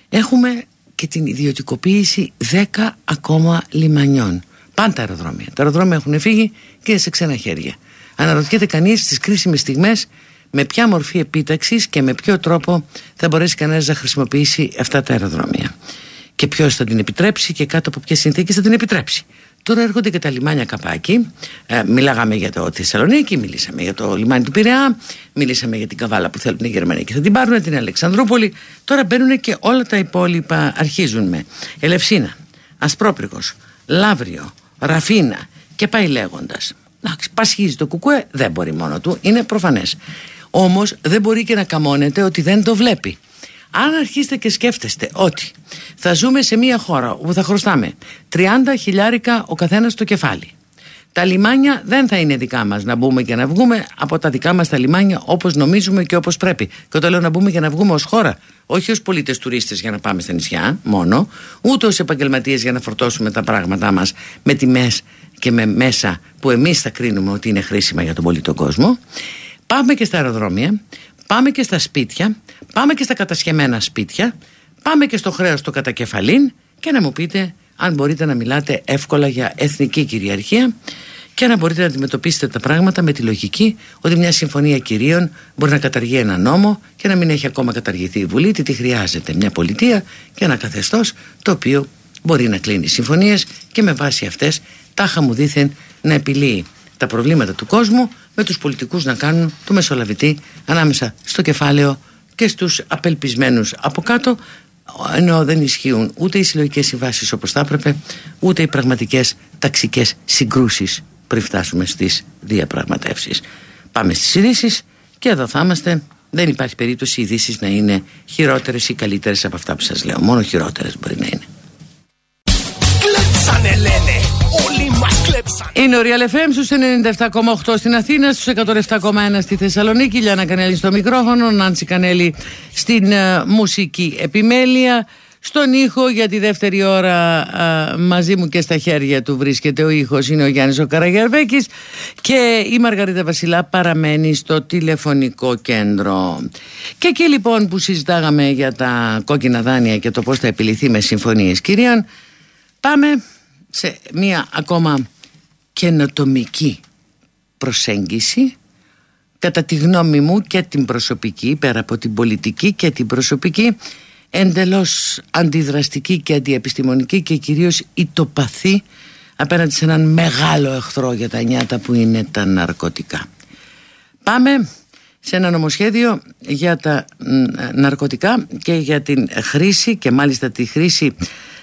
έχουμε και την ιδιωτικοποίηση 10 ακόμα λιμανιών πάντα αεροδρόμια τα αεροδρόμια έχουν φύγει και σε ξένα χέρια αναρωτιέται κανείς στις κρίσιμες στιγμές με ποια μορφή επίταξης και με ποιο τρόπο θα μπορέσει κανένας να χρησιμοποιήσει αυτά τα αεροδρόμια. Και ποιος θα την επιτρέψει και κάτω από ποιες συνθήκες θα την επιτρέψει. Τώρα έρχονται και τα λιμάνια καπάκι. Ε, μιλάγαμε για το Θεσσαλονίκη, μιλήσαμε για το λιμάνι του Πειραιά, μιλήσαμε για την καβάλα που θέλουν οι Γερμανοί και θα την πάρουν, την Αλεξανδρούπολη. Τώρα μπαίνουν και όλα τα υπόλοιπα αρχίζουν με Ελευσίνα, Ασπρόπρικο, Λαύριο, Ραφίνα και πάει λέγοντας. Πασχίζει το κουκουέ, δεν μπορεί μόνο του, είναι προφανές. Όμως δεν μπορεί και να καμώνεται ότι δεν το βλέπει. Αν αρχίσετε και σκέφτεστε ότι θα ζούμε σε μια χώρα όπου θα χρωστάμε 30 χιλιάρικα ο καθένας στο κεφάλι. Τα λιμάνια δεν θα είναι δικά μας να μπούμε και να βγούμε από τα δικά μας τα λιμάνια όπως νομίζουμε και όπως πρέπει. Και όταν λέω να μπούμε και να βγούμε ως χώρα, όχι ως πολίτες τουρίστες για να πάμε στα νησιά μόνο, ούτε ως επαγγελματίες για να φορτώσουμε τα πράγματά μας με τιμές και με μέσα που εμείς θα κρίνουμε ότι είναι χρήσιμα για τον πολίτο κόσμο. Πάμε και στα αεροδρόμια, πάμε και στα σπίτια, πάμε και στα κατασχεμένα σπίτια, πάμε και στο χρέος το κατακεφαλήν και να μου πείτε αν μπορείτε να μιλάτε εύκολα για εθνική κυριαρχία και να μπορείτε να αντιμετωπίσετε τα πράγματα με τη λογική ότι μια συμφωνία κυρίων μπορεί να καταργεί ένα νόμο και να μην έχει ακόμα καταργηθεί η Βουλή, τι, τι χρειάζεται μια πολιτεία και ένα καθεστώς το οποίο μπορεί να κλείνει συμφωνίες και με βάση αυτές τάχα μου δήθεν να επιλύει τα προβλήματα του κόσμου με τους πολιτικούς να κάνουν το μεσολαβητή ανάμεσα στο κεφάλαιο και στους απελπισμένους από κάτω ενώ δεν ισχύουν ούτε οι συλλογικές συμβάσεις όπως θα έπρεπε ούτε οι πραγματικές ταξικές συγκρούσεις πριν φτάσουμε στις διαπραγματεύσεις. πάμε στις ειδήσεις και εδώ θα είμαστε. Δεν υπάρχει περίπτωση οι ειδήσεις να είναι χειρότερες ή καλύτερες από αυτά που σας λέω. Μόνο χειρότερες μπορεί να είναι. Κλέψανε λένε, όλοι μας κλέψανε. Είναι ο Real FM στους 97,8 στην Αθήνα, στους 107,1 στη Θεσσαλονίκη. Λιάννα Κανέλη στο μικρόφωνο, Νάντσι Κανέλη στην ε, μουσική επιμέλεια. Στον ήχο για τη δεύτερη ώρα α, μαζί μου και στα χέρια του βρίσκεται ο ήχος είναι ο Γιάννης ο Καραγιαρβέκης και η Μαργαρίτα Βασιλά παραμένει στο τηλεφωνικό κέντρο. Και εκεί λοιπόν που συζητάγαμε για τα κόκκινα δάνεια και το πώς θα επιληθεί με συμφωνίες κυρίων πάμε σε μία ακόμα καινοτομική προσέγγιση κατά τη γνώμη μου και την προσωπική πέρα από την πολιτική και την προσωπική εντελώς αντιδραστική και αντιεπιστημονική και κυρίως ητοπαθή απέναντι σε έναν μεγάλο εχθρό για τα νιάτα που είναι τα ναρκωτικά. Πάμε σε ένα νομοσχέδιο για τα ναρκωτικά και για την χρήση και μάλιστα τη χρήση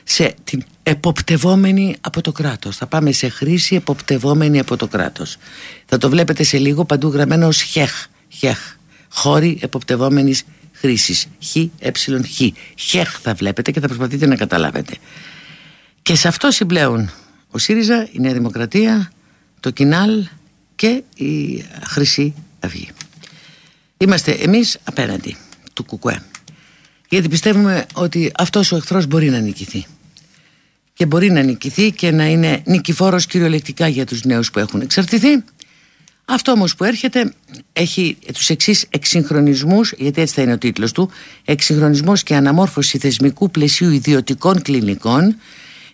σε την εποπτευόμενη από το κράτος. Θα πάμε σε χρήση εποπτευόμενη από το κράτος. Θα το βλέπετε σε λίγο παντού γραμμένο ως χεχ, χεχ, χώροι εποπτευόμενης χρήσης. Χ, ε, χ. Χεχ θα βλέπετε και θα προσπαθείτε να καταλάβετε. Και σε αυτό συμπλέουν ο ΣΥΡΙΖΑ, η Νέα Δημοκρατία, το Κινάλ και η Χρυσή Αυγή. Είμαστε εμείς απέναντι του Κουκουέ. Γιατί πιστεύουμε ότι αυτός ο εχθρός μπορεί να νικηθεί. Και μπορεί να νικηθεί και να είναι νικηφόρος κυριολεκτικά για τους νέους που έχουν εξαρτηθεί αυτό όμως που έρχεται έχει τους εξής εξυγχρονισμούς, γιατί έτσι θα είναι ο τίτλος του, εξυγχρονισμός και αναμόρφωση θεσμικού πλαισίου ιδιωτικών κλινικών,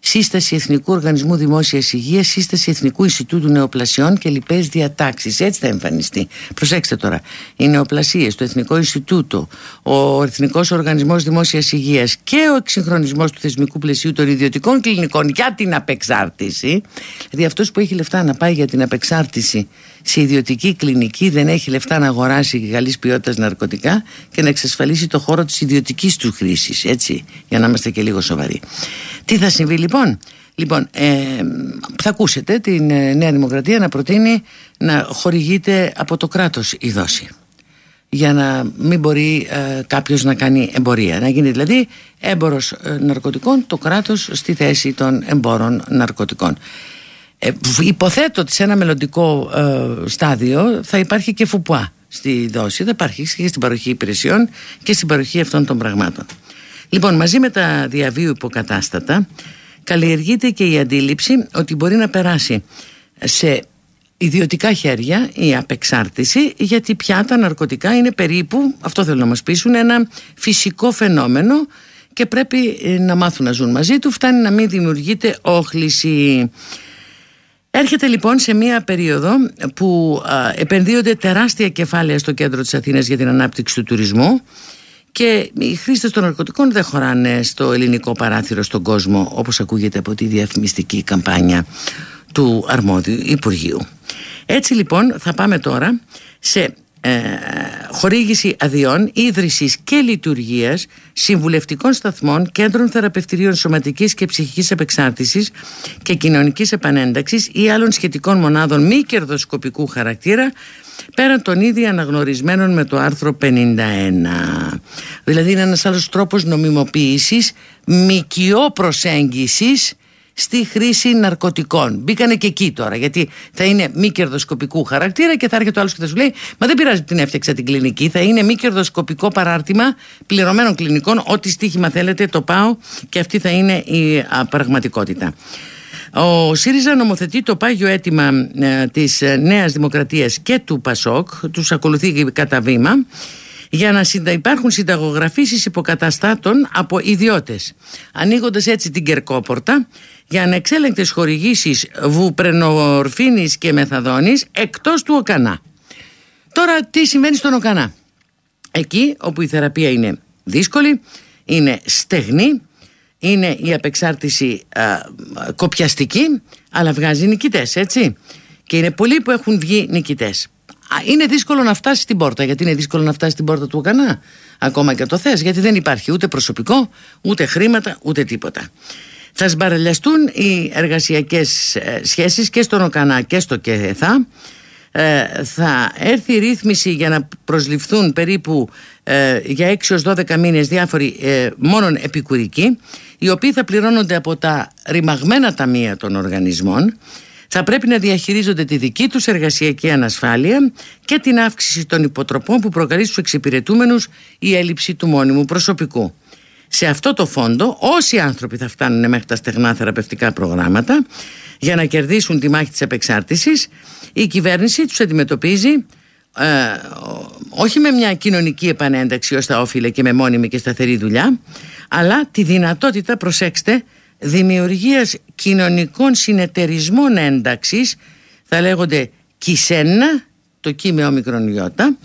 σύσταση Εθνικού Οργανισμού Δημόσιας Υγείας, σύσταση Εθνικού Ινστιτούτου Νεοπλασιών και λοιπές διατάξεις. Έτσι θα εμφανιστεί. Προσέξτε τώρα. Οι νεοπλασίες, το Εθνικό Ινστιτούτο, ο Εθνικός Οργανισμός Δημόσιας Υγείας και ο εξυγχρονισμός του θεσμικού πλαισίου των ιδιωτικών κλινικών για την απεξάρτηση. Δηλαδή αυτός που έχει λεφτά να πάει για την απεξάρτηση σε ιδιωτική κλινική δεν έχει λεφτά να αγοράσει καλή ποιότητας ναρκωτικά και να εξασφαλίσει το χώρο της ιδιωτικής του χρήσης. Έτσι, για να είμαστε και λίγο σοβαροί. Τι θα συμβεί λοιπόν; Λοιπόν, ε, θα ακούσετε την ε, Νέα Δημοκρατία να προτείνει να χορηγείται από το κράτος η δόση για να μην μπορεί ε, κάποιος να κάνει εμπορία. Να γίνει δηλαδή έμπορος ε, ναρκωτικών το κράτος στη θέση των εμπόρων ναρκωτικών. Ε, υποθέτω ότι σε ένα μελλοντικό ε, στάδιο θα υπάρχει και φουπουά στη δόση, θα υπάρχει και στην παροχή υπηρεσιών και στην παροχή αυτών των πραγμάτων. Λοιπόν, μαζί με τα διαβίου υποκατάστατα καλλιεργείται και η αντίληψη ότι μπορεί να περάσει σε ιδιωτικά χέρια η απεξάρτηση γιατί πια τα ναρκωτικά είναι περίπου, αυτό θέλω να μας πείσουν, ένα φυσικό φαινόμενο και πρέπει ε, να μάθουν να ζουν μαζί του, φτάνει να μην δημιουργείται όχληση. Έρχεται λοιπόν σε μια περίοδο που επενδύονται τεράστια κεφάλαια στο κέντρο της Αθήνας για την ανάπτυξη του τουρισμού και οι χρήστες των ναρκωτικών δεν χωράνε στο ελληνικό παράθυρο στον κόσμο όπως ακούγεται από τη διαφημιστική καμπάνια του αρμόδιου Υπουργείου. Έτσι λοιπόν θα πάμε τώρα σε ε, χορήγηση αδειών ίδρυσης και λειτουργίας συμβουλευτικών σταθμών, κέντρων θεραπευτηρίων σωματικής και ψυχικής επεξάρτησης και κοινωνικής επανένταξης ή άλλων σχετικών μονάδων μη κερδοσκοπικού χαρακτήρα πέραν των ήδη αναγνωρισμένων με το άρθρο 51. Δηλαδή είναι ένας άλλος τρόπος νομιμοποίησης μικιό προσέγγισης στη χρήση ναρκωτικών. Μπήκανε και εκεί τώρα, γιατί θα είναι μη κερδοσκοπικού χαρακτήρα και θα έρχεται ο άλλος και θα σου λέει: Μα δεν πειράζει που την έφτιαξα την κλινική. Θα είναι μη κερδοσκοπικό παράρτημα πληρωμένων κλινικών. Ό,τι στοίχημα θέλετε, το πάω και αυτή θα είναι η πραγματικότητα. Ο ΣΥΡΙΖΑ νομοθετεί το πάγιο αίτημα ε, της ε, Νέας Δημοκρατίας και του ΠΑΣΟΚ, τους ακολουθεί κατά βήμα, για να συντα... υπάρχουν συνταγογραφήσεις υποκαταστάτων από ιδιώτες, ανοίγοντας έτσι την κερκόπορτα για ανεξέλεγκτες χορηγήσεις βουπρενορφίνης και μεθαδόνης εκτός του ΟΚΑΝΑ. Τώρα τι συμβαίνει στον ΟΚΑΝΑ; Εκεί όπου η θεραπεία είναι δύσκολη, είναι στεγνή, είναι η απεξάρτηση α, κοπιαστική, αλλά βγάζει νικητές, έτσι. Και είναι πολλοί που έχουν βγει νικητές. Είναι δύσκολο να φτάσει στην πόρτα. Γιατί είναι δύσκολο να φτάσει στην πόρτα του ΟΚΑΝΑ, ακόμα και το θες. Γιατί δεν υπάρχει ούτε προσωπικό, ούτε χρήματα, ούτε τίποτα. Θα σμπαρελιαστούν οι εργασιακές ε, σχέσεις και στον ΟΚΑΝΑ και στο ΚΕΘΑ ε, θα έρθει η ρύθμιση για να προσληφθούν περίπου ε, για 6 12 μήνες διάφοροι ε, μόνον επικουρικοί οι οποίοι θα πληρώνονται από τα ρημαγμένα ταμεία των οργανισμών θα πρέπει να διαχειρίζονται τη δική τους εργασιακή ανασφάλεια και την αύξηση των υποτροπών που προκαλεί στους εξυπηρετούμενους η έλλειψη του μόνιμου προσωπικού. Σε αυτό το φόντο όσοι άνθρωποι θα φτάνουν μέχρι τα στεγνά θεραπευτικά προγράμματα για να κερδίσουν τη μάχη της επεξάρτησης η κυβέρνηση τους αντιμετωπίζει ε, όχι με μια κοινωνική επανένταξη ως τα όφιλε και με μόνιμη και σταθερή δουλειά αλλά τη δυνατότητα, προσέξτε, δημιουργίας κοινωνικών συνεταιρισμών ένταξης θα λέγονται κισένα το κείμενο μικρονιώτα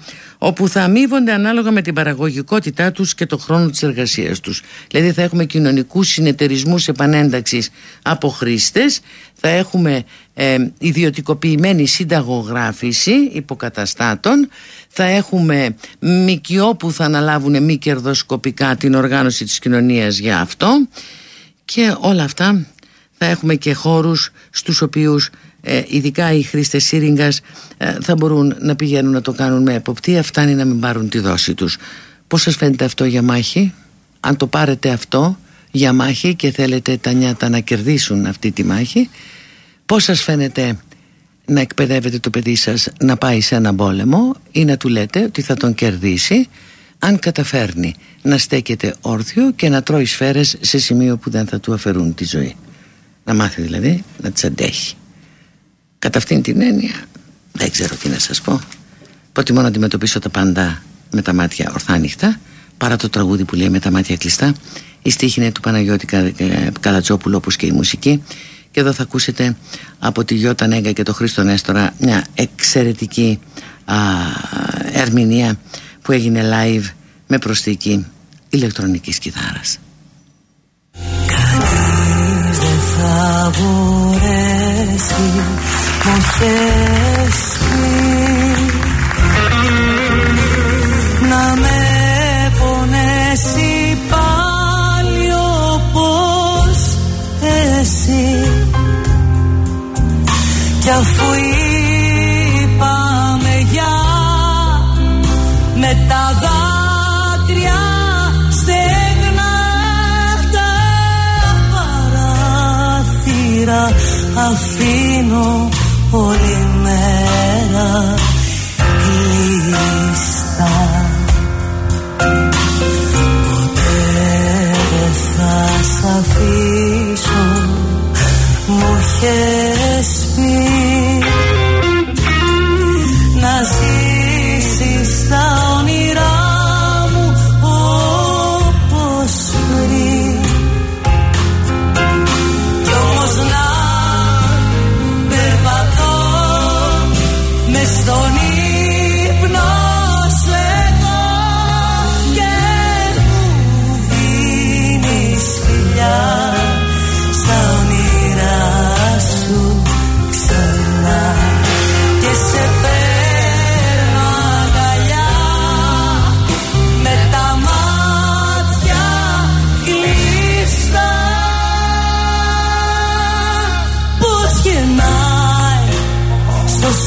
όπου θα αμείβονται ανάλογα με την παραγωγικότητά τους και το χρόνο της εργασίας τους. Δηλαδή θα έχουμε κοινωνικούς συνεταιρισμούς επανένταξης από χρήστες, θα έχουμε ε, ιδιωτικοποιημένη συνταγογράφηση υποκαταστάτων, θα έχουμε μικιό που θα αναλάβουν μη κερδοσκοπικά την οργάνωση της κοινωνίας για αυτό και όλα αυτά θα έχουμε και χώρους στους οποίους ε, ειδικά οι χρήστες σύριγγας ε, θα μπορούν να πηγαίνουν να το κάνουν με εποπτεία. Φτάνει να μην πάρουν τη δόση τους. Πως σας φαίνεται αυτό για μάχη; Αν το πάρετε αυτό για μάχη και θέλετε τα νιάτα να κερδίσουν αυτή τη μάχη πως σας φαίνεται να εκπαιδεύετε το παιδί σας να πάει σε ένα πόλεμο ή να του λέτε ότι θα τον κερδίσει αν καταφέρνει να στέκεται όρθιο και να τρώει σφαίρες σε σημείο που δεν θα του αφαιρούν τη ζωή. Να μάθει δηλαδή να τις αντέχει Κατά αυτήν την έννοια δεν ξέρω τι να σας πω. Προτιμώ να αντιμετωπίσω τα πάντα με τα μάτια ορθάνυχτα παρά το τραγούδι που λέει με τα μάτια κλειστά. Η στίχη είναι του Παναγιώτη Καλατσόπουλου όπως και η μουσική. Και εδώ θα ακούσετε από τη Γιώτα Νέγκα και τον Χρήστο Νέστορα μια εξαιρετική α, ερμηνεία που έγινε live με προσθήκη ηλεκτρονικής κιθάρας. Κανείς δεν θα μπορέσει μου έχεις να με πονέσει πάλι όπως εσύ. Κι αφού είπαμε για με τα δάκρυα στεγνά τα παράθυρα αφήνω όλη μέρα κλειστά Ποτέ δεν θα σ' αφήσω μου είχες πει. Να ζήσεις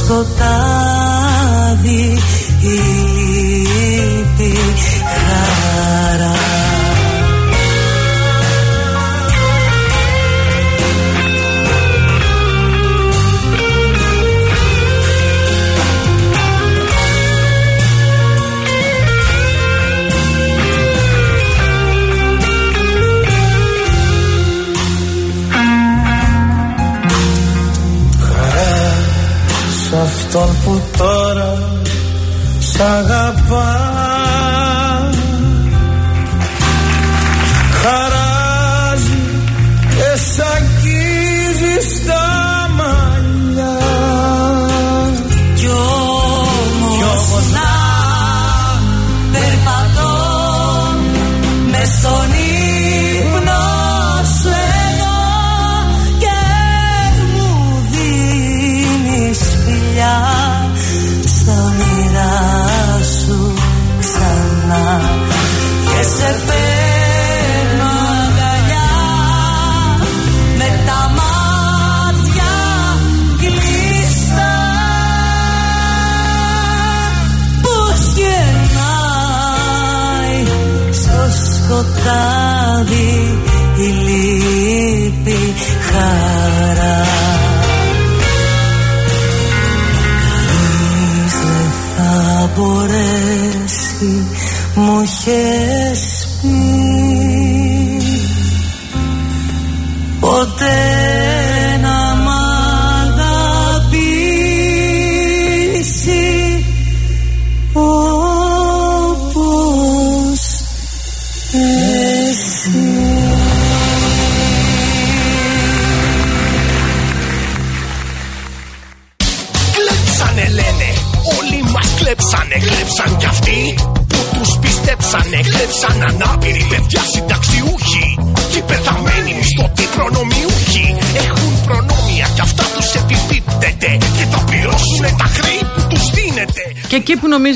σκοτάδι η λύπη χαρά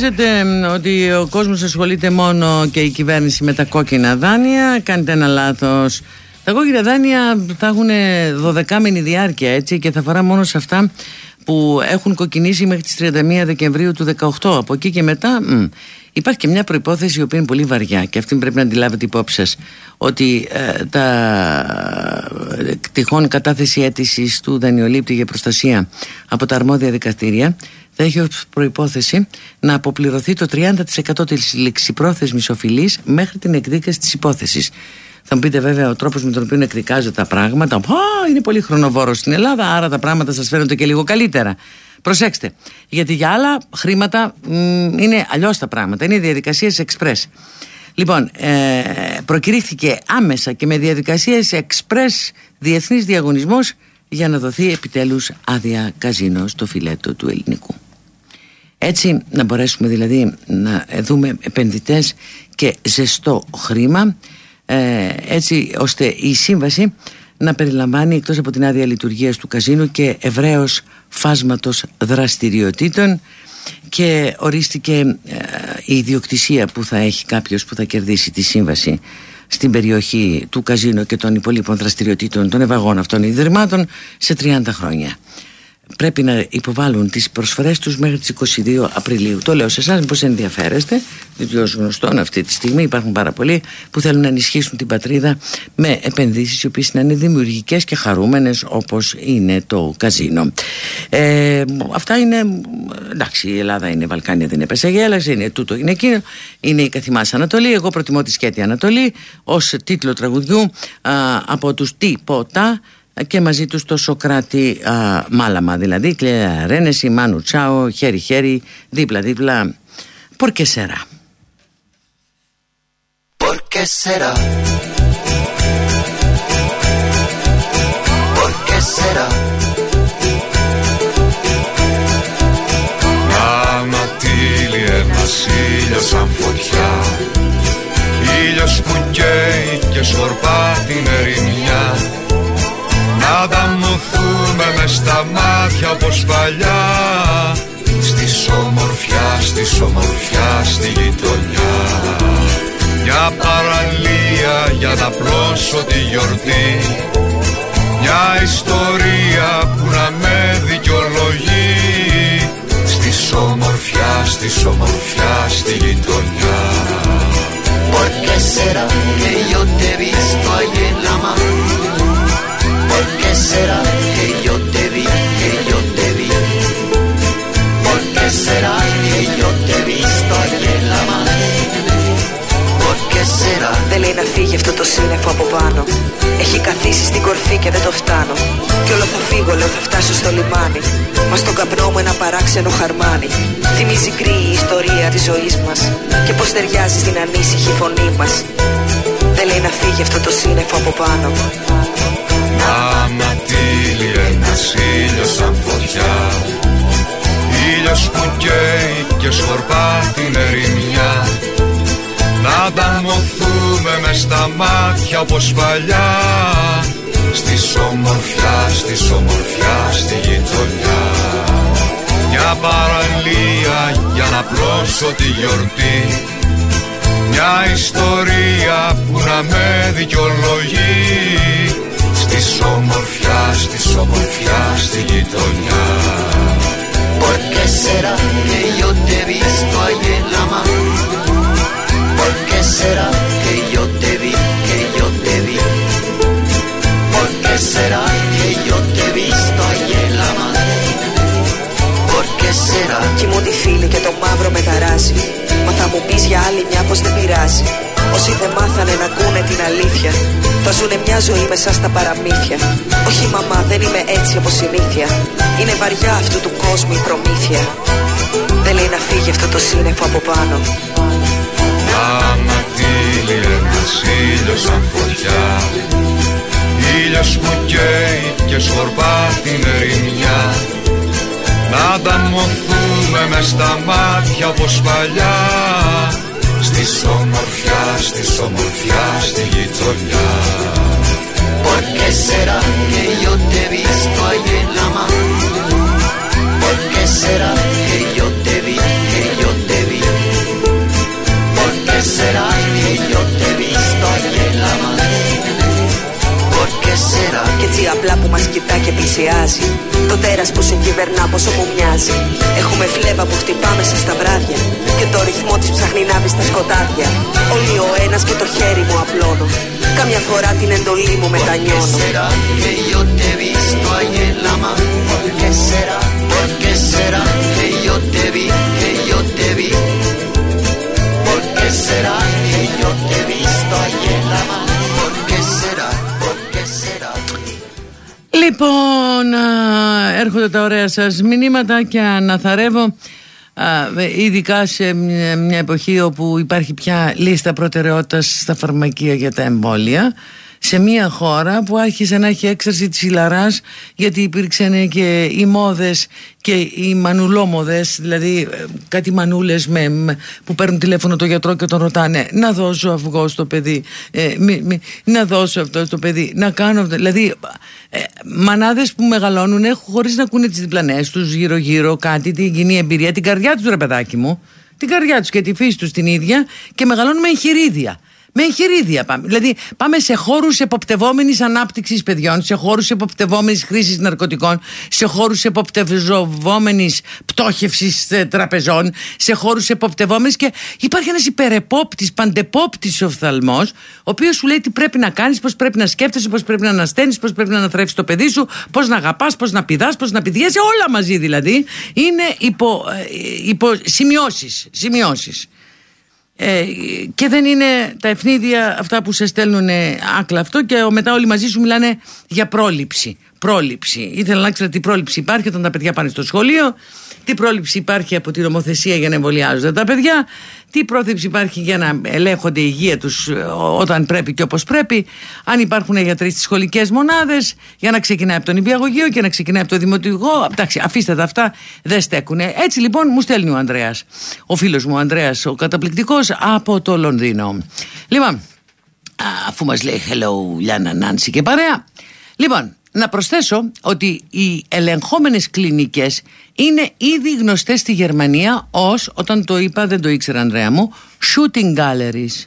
νομίζετε ότι ο κόσμος ασχολείται μόνο και η κυβέρνηση με τα κόκκινα δάνεια; Κάνετε ένα λάθος τα κόκκινα δάνεια θα έχουν 12 μήνη διάρκεια έτσι και θα αφορά μόνο σε αυτά που έχουν κοκκινήσει μέχρι τις 31 Δεκεμβρίου του 18. Από εκεί και μετά μ, Υπάρχει και μια προπόθεση η οποία είναι πολύ βαριά και αυτή πρέπει να αντιλάβετε υπόψη σας. Ότι ε, τα ε, τυχόν κατάθεση αίτησης του δανειολήπτη για προστασία από τα αρμόδια δικαστήρια θα έχει ως προϋπόθεση να αποπληρωθεί το 30% της ληξιπρόθεσμης οφειλής μέχρι την εκδίκαση της υπόθεσης. Θα μου πείτε βέβαια ο τρόπος με τον οποίο εκδικάζω τα πράγματα Α, είναι πολύ χρονοβόρος στην Ελλάδα άρα τα πράγματα σας φαίνονται και λίγο καλύτερα. Προσέξτε, γιατί για άλλα χρήματα είναι αλλιώς τα πράγματα. Είναι διαδικασίες express. Λοιπόν, ε, προκηρύχθηκε άμεσα και με διαδικασίες express διεθνής διαγωνισμός για να δοθεί επιτέλους άδεια καζίνο στο φιλέτο του ελληνικού. Έτσι να μπορέσουμε δηλαδή να δούμε επενδυτές και ζεστό χρήμα ε, έτσι ώστε η σύμβαση να περιλαμβάνει εκτός από την άδεια λειτουργίας του καζίνου και ευρέως φάσματος δραστηριοτήτων. Και ορίστηκε ε, η ιδιοκτησία που θα έχει κάποιος που θα κερδίσει τη σύμβαση στην περιοχή του καζίνου και των υπολείπων δραστηριοτήτων των ευαγών αυτών ιδρυμάτων σε 30 χρόνια πρέπει να υποβάλουν τις προσφορές τους μέχρι τις 22 Απριλίου. Το λέω σε εσάς πως ενδιαφέρεστε, διότι ως γνωστόν αυτή τη στιγμή υπάρχουν πάρα πολλοί που θέλουν να ενισχύσουν την πατρίδα με επενδύσεις οι οποίες να είναι δημιουργικές και χαρούμενες όπως είναι το καζίνο. Ε, αυτά είναι, εντάξει η Ελλάδα είναι Βαλκάνια δεν είναι Πεσαγέλας, είναι τούτο είναι εκείνο, είναι η Καθημάς Ανατολή, εγώ προτιμώ τη Σκέτη Ανατολή ως τίτλο τραγουδιού α, από τους τίποτα και μαζί τους το Σοκράτη α, Μάλαμα δηλαδή Ρένεση, Μάνου Τσάο, χέρι χέρι δίπλα δίπλα Πορκέ σέρα Πορκέ σέρα Πορκέ σέρα Ανατύλει ένας ήλιος σαν φωτιά στα μάτια όπως παλιά. Στη ομορφιά, στη ομορφιά, στη γειτονιά. Μια παραλία για να πλώσω τη γιορτή. Μια ιστορία που να με δικαιολογεί. Στη ομορφιά, στη ομορφιά, στη γειτονιά. Porque será que yo te he visto ahí en la ¿Por qué será que yo te será que yo te he visto allí en la mano? ¿Por qué será? Δεν λέει να φύγει αυτό το σύννεφο από πάνω. Έχει καθίσει στην κορφή και δεν το φτάνω. Κι όλο θα φύγω, λέω θα φτάσω στο λιμάνι. Μας στον καπνό μου ένα παράξενο χαρμάνι. Θυμίζει γκρι η ιστορία της ζωής μας. Και πως ταιριάζει στην ανήσυχη φωνή μας. Δεν λέει να φύγει αυτό το σύννεφο από πάνω. Ανατύλει ένας ήλιος σαν φωτιά Ήλιος που καίει και σκορπά την ερημιά. Να ανταμωθούμε με στα μάτια όπως παλιά Στη ομορφιά, στη ομορφιά, στη γειτονιά. Μια παραλία για να πλώσω τη γιορτή. Μια ιστορία που να με δικαιολογεί. Στη ομορφιά, στη ομορφιά, στη γειτονιά ¿Por qué será que yo te he visto ahí en la mar? ¿Por qué será que yo te vi, que yo te vi? ¿Por qué será que yo te he visto ahí en la mano, ¿Por qué será? Κοιμούνται οι φίλοι και το μαύρο μεταράζει πως δεν πειράζει. Όσοι δεν μάθανε να ακούνε την αλήθεια Θα ζουνε μια ζωή μέσα στα παραμύθια. Όχι μαμά δεν είμαι έτσι όπως συνήθεια. Είναι βαριά αυτού του κόσμου η προμήθεια. Δεν λέει να φύγει αυτό το σύννεφο από πάνω. Ανατύλει ένας ήλιος σαν φωτιά Ήλιος που καίει και σκορπά την ερημιά Να ανταμωθούμε με στα μάτια όπως παλιά Στη ομορφιά, στη ομορφιά, στη γειτονιά Porque será que yo te he visto ahí en la mano Porque será que yo te vi, que yo te vi Porque será que yo te he visto ahí en la mano Porque será Κι έτσι απλά που μας κοιτά και πλησιάζει. Το τέρας που συγκυβερνά πόσο μου μοιάζει. Έχουμε φλέβα που χτυπά μέσα στα βράδια. Και το ρυθμό της ψάχνει να βρει στα σκοτάδια. Όλοι ο ένας και το χέρι μου απλώνω. Καμιά φορά την εντολή μου μετανιώνω. Será que yo te he visto ahí en la mano Porque será, porque será que yo te vi, que yo te vi Porque será que yo te he visto ahí en la mano Λοιπόν, α, έρχονται τα ωραία σας μηνύματα και αναθαρεύω. Α, ειδικά σε μια, μια εποχή όπου υπάρχει πια λίστα προτεραιότητας στα φαρμακεία για τα εμβόλια σε μια χώρα που άρχισε να έχει έξαρση της ηλαράς γιατί υπήρξαν και οι μόδες και οι μανουλόμοδες δηλαδή ε, κάτι μανούλες με, με- που παίρνουν τηλέφωνο το γιατρό και τον ρωτάνε να δώσω αυγό στο παιδί ε, μη- μη- να δώσω αυτό στο παιδί να κάνω αυτό δηλαδή ε, μανάδες που μεγαλώνουν έχουν χωρίς να ακούνε τις διπλανές τους γύρω γύρω κάτι την κοινή εμπειρία την καρδιά τους ρε παιδάκι μου την καρδιά τους και τη φύση τους την ίδια και μεγαλώνουν με εγχειρίδια με εγχειρίδια πάμε. Δηλαδή, πάμε σε χώρους εποπτευόμενης ανάπτυξης παιδιών, σε χώρους εποπτευόμενης χρήσης ναρκωτικών, σε χώρους εποπτευόμενη πτώχευσης τραπεζών, σε χώρους εποπτευόμενης και υπάρχει ένας υπερεπόπτης, παντεπόπτης οφθαλμός, ο οποίος σου λέει τι πρέπει να κάνεις, πώς πρέπει να σκέφτεσαι, πώς πρέπει να ανασταίνεις, πώς πρέπει να αναθρέψεις το παιδί σου, πώς να αγαπάς, πώς να πηδάς, πώς να πηδιέσαι, όλα μαζί δηλαδή. Είναι υπό, ε, υπό σημειώσει. Σημειώσεις. Ε, και δεν είναι τα ευνίδια αυτά που σε στέλνουν άκλα αυτό και μετά όλοι μαζί σου μιλάνε για πρόληψη. Πρόληψη. Ήθελα να ξέρω τι πρόληψη υπάρχει όταν τα παιδιά πάνε στο σχολείο, τι πρόληψη υπάρχει από τη νομοθεσία για να εμβολιάζονται τα παιδιά, τι πρόληψη υπάρχει για να ελέγχονται η υγεία τους όταν πρέπει και όπως πρέπει, αν υπάρχουν γιατροί στις σχολικές μονάδες, για να ξεκινάει από τον υπηαγωγείο και να ξεκινάει από το δημοτικό. Εντάξει, αφήστε τα αυτά, δεν στέκουν. Έτσι λοιπόν μου στέλνει ο Ανδρέας, ο φίλος μου ο Ανδρέας, ο καταπληκτικός από το Λονδίνο. Λοιπόν, α, αφού μας λέει hello Λιάννα Νάνση και παρέα Λοιπόν, να προσθέσω ότι οι ελεγχόμενες κλινικές είναι ήδη γνωστές στη Γερμανία ως, όταν το είπα δεν το ήξερα Ανδρέα μου, shooting galleries.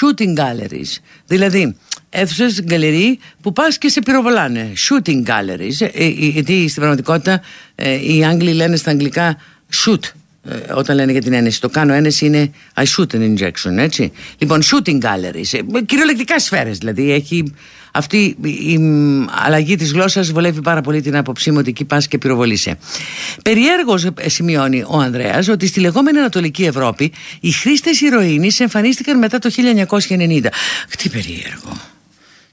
Shooting galleries. Δηλαδή, αίθουσες γκαλερί που πας και σε πυροβολάνε. Shooting galleries. Ε, ε, γιατί στην πραγματικότητα ε, οι Άγγλοι λένε στα αγγλικά shoot ε, όταν λένε για την ένεση. Το κάνω ένεση είναι I shoot an injection, έτσι. Λοιπόν, shooting galleries. ε, Κυριολεκτικά σφαίρες, δηλαδή. Έχει αυτή η μ, αλλαγή της γλώσσας βολεύει πάρα πολύ την άποψή μου ότι εκεί πας και πυροβολείσαι. Περιέργως ε, σημειώνει ο Ανδρέας ότι στη λεγόμενη Ανατολική Ευρώπη οι χρήστες ηρωίνης εμφανίστηκαν μετά το 1990. Τι περίεργο.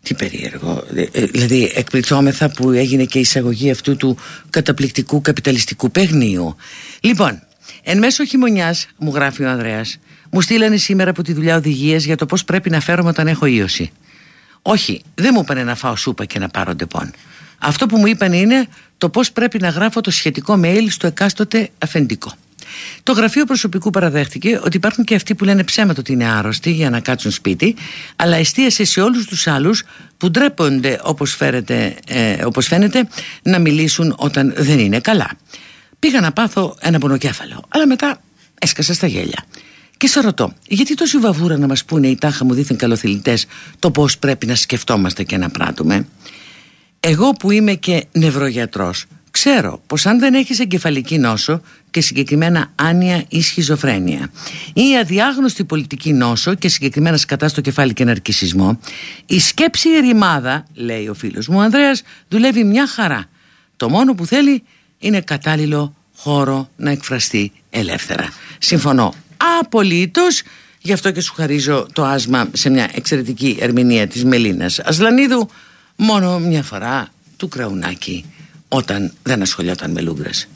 Τι περίεργο. Ε, ε, Δηλαδή εκπληκτώμεθα που έγινε και η εισαγωγή αυτού του καταπληκτικού καπιταλιστικού παιχνιδιού. Λοιπόν, εν μέσω χειμωνιάς, μου γράφει ο Ανδρέας, μου στείλανε σήμερα από τη δουλειά οδηγίες για το πώς πρέπει να φέρομαι όταν έχω ίωση. Όχι, δεν μου είπανε να φάω σούπα και να πάρω Depon. Αυτό που μου είπαν είναι το πώς πρέπει να γράφω το σχετικό mail στο εκάστοτε αφεντικό. Το γραφείο προσωπικού παραδέχτηκε ότι υπάρχουν και αυτοί που λένε ψέματα ότι είναι άρρωστοι για να κάτσουν σπίτι, αλλά εστίασε σε όλους τους άλλους που ντρέπονται όπως, φέρετε, ε, όπως φαίνεται να μιλήσουν όταν δεν είναι καλά. Πήγα να πάθω ένα πονοκέφαλο, αλλά μετά έσκασα στα γέλια. Και σε ρωτώ, γιατί τόση βαβούρα να μας πούνε οι τάχα μου δίθεν καλοθυλητές το πώς πρέπει να σκεφτόμαστε και να πράττουμε; Εγώ που είμαι και νευρογιατρός ξέρω πως αν δεν έχεις εγκεφαλική νόσο και συγκεκριμένα άνοια ή σχιζοφρένεια ή αδιάγνωστη πολιτική νόσο και συγκεκριμένα σκατά στο κεφάλι και ναρκισισμό η σκέψη ερημάδα, λέει ο φίλος μου ο Ανδρέας, δουλεύει μια χαρά. Το μόνο που θέλει είναι κατάλληλο χώρο να εκφραστεί ελεύθερα. Συμφωνώ απολύτως Γι' αυτό και σου χαρίζω το άσμα σε μια εξαιρετική ερμηνεία της Μελίνας Ασλανίδου μόνο μια φορά του Κραουνάκη όταν δεν ασχολιόταν με λούγκρες.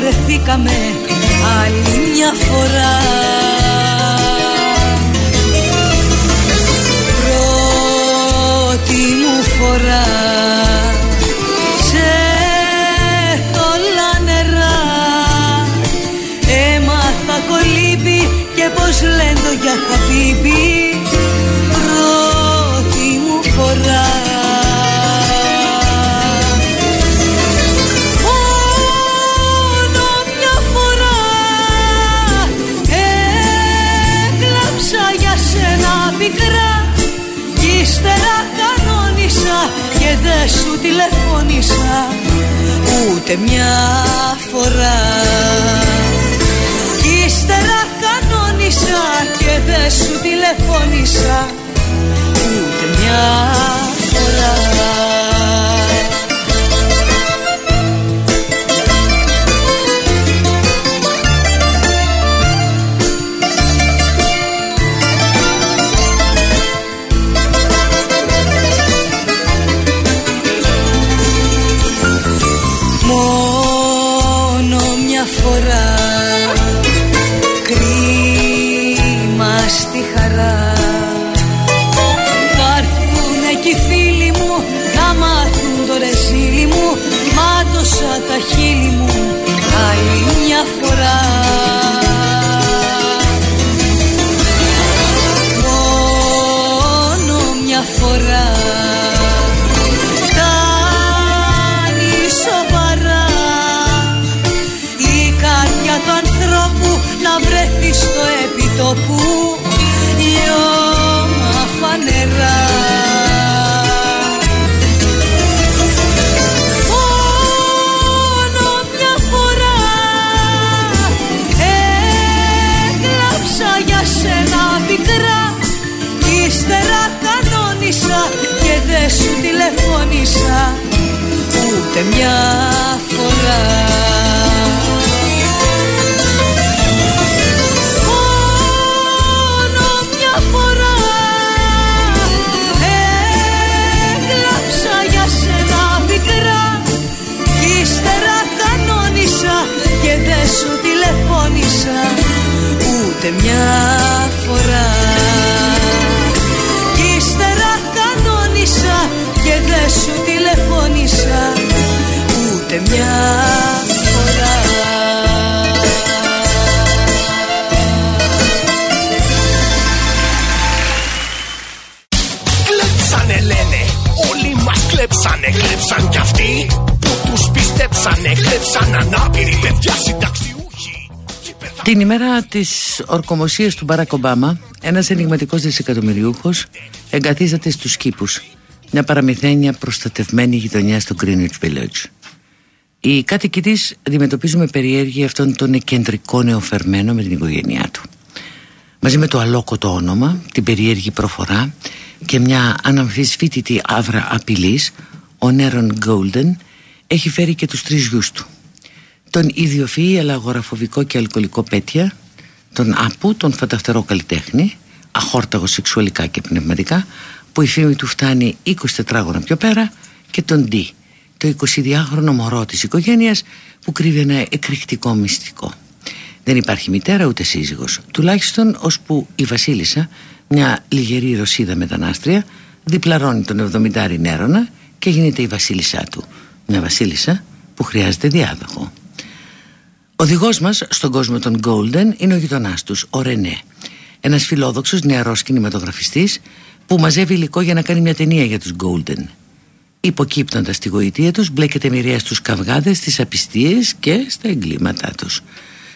Βρεθήκαμε άλλη μια φορά. Πρώτη μου φορά σε θολά νερά. Έμαθα κολύμπι και πως λένε το για χαπίμπι ούτε μια φορά. Κι ύστερα κανόνισα και δεν σου τηλεφώνησα ούτε μια φορά την ημέρα της ορκομοσίας του Μπαράκ Ομπάμα, ένας ενηγματικός δισεκατομμυριούχος εγκαθίζεται στους κήπους, μια παραμυθένια προστατευμένη γειτονιά στο Greenwich Village. Οι κάτοικοι της αντιμετωπίζουν με περιέργεια αυτόν τον κεντρικό νεοφερμένο με την οικογένειά του. Μαζί με το αλόκοτο όνομα, την περίεργη προφορά και μια αναμφισβήτητη άβρα απειλής, ο Νέρον Γκόλντεν έχει φέρει και τους τρεις γιους του. Τον ιδιοφυή αλλά αγοραφοβικό και αλκοολικό πέτια, τον Άπου, τον φανταχτερό καλλιτέχνη, αχόρταγο σεξουαλικά και πνευματικά, που η φήμη του φτάνει 24 τετράγωνα πιο πέρα, και τον Ντί, το 22χρονο μωρό της οικογένειας που κρύβει ένα εκρηκτικό μυστικό. Δεν υπάρχει μητέρα ούτε σύζυγος, τουλάχιστον ώσπου η Βασίλισσα, μια λιγερή Ρωσίδα μετανάστρια, διπλαρώνει τον 70 Νέρονα και γίνεται η Βασίλισσά του. Μια Βασίλισσα που χρειάζεται διάδοχο. Ο οδηγός μας στον κόσμο των Golden είναι ο γειτονάς τους, ο Ρενέ. Ένας φιλόδοξος νεαρός κινηματογραφιστής που μαζεύει υλικό για να κάνει μια ταινία για τους Golden. υποκύπτοντας τη γοητεία τους μπλέκεται μοιραία στους καυγάδες, στις απιστίες και στα εγκλήματά τους.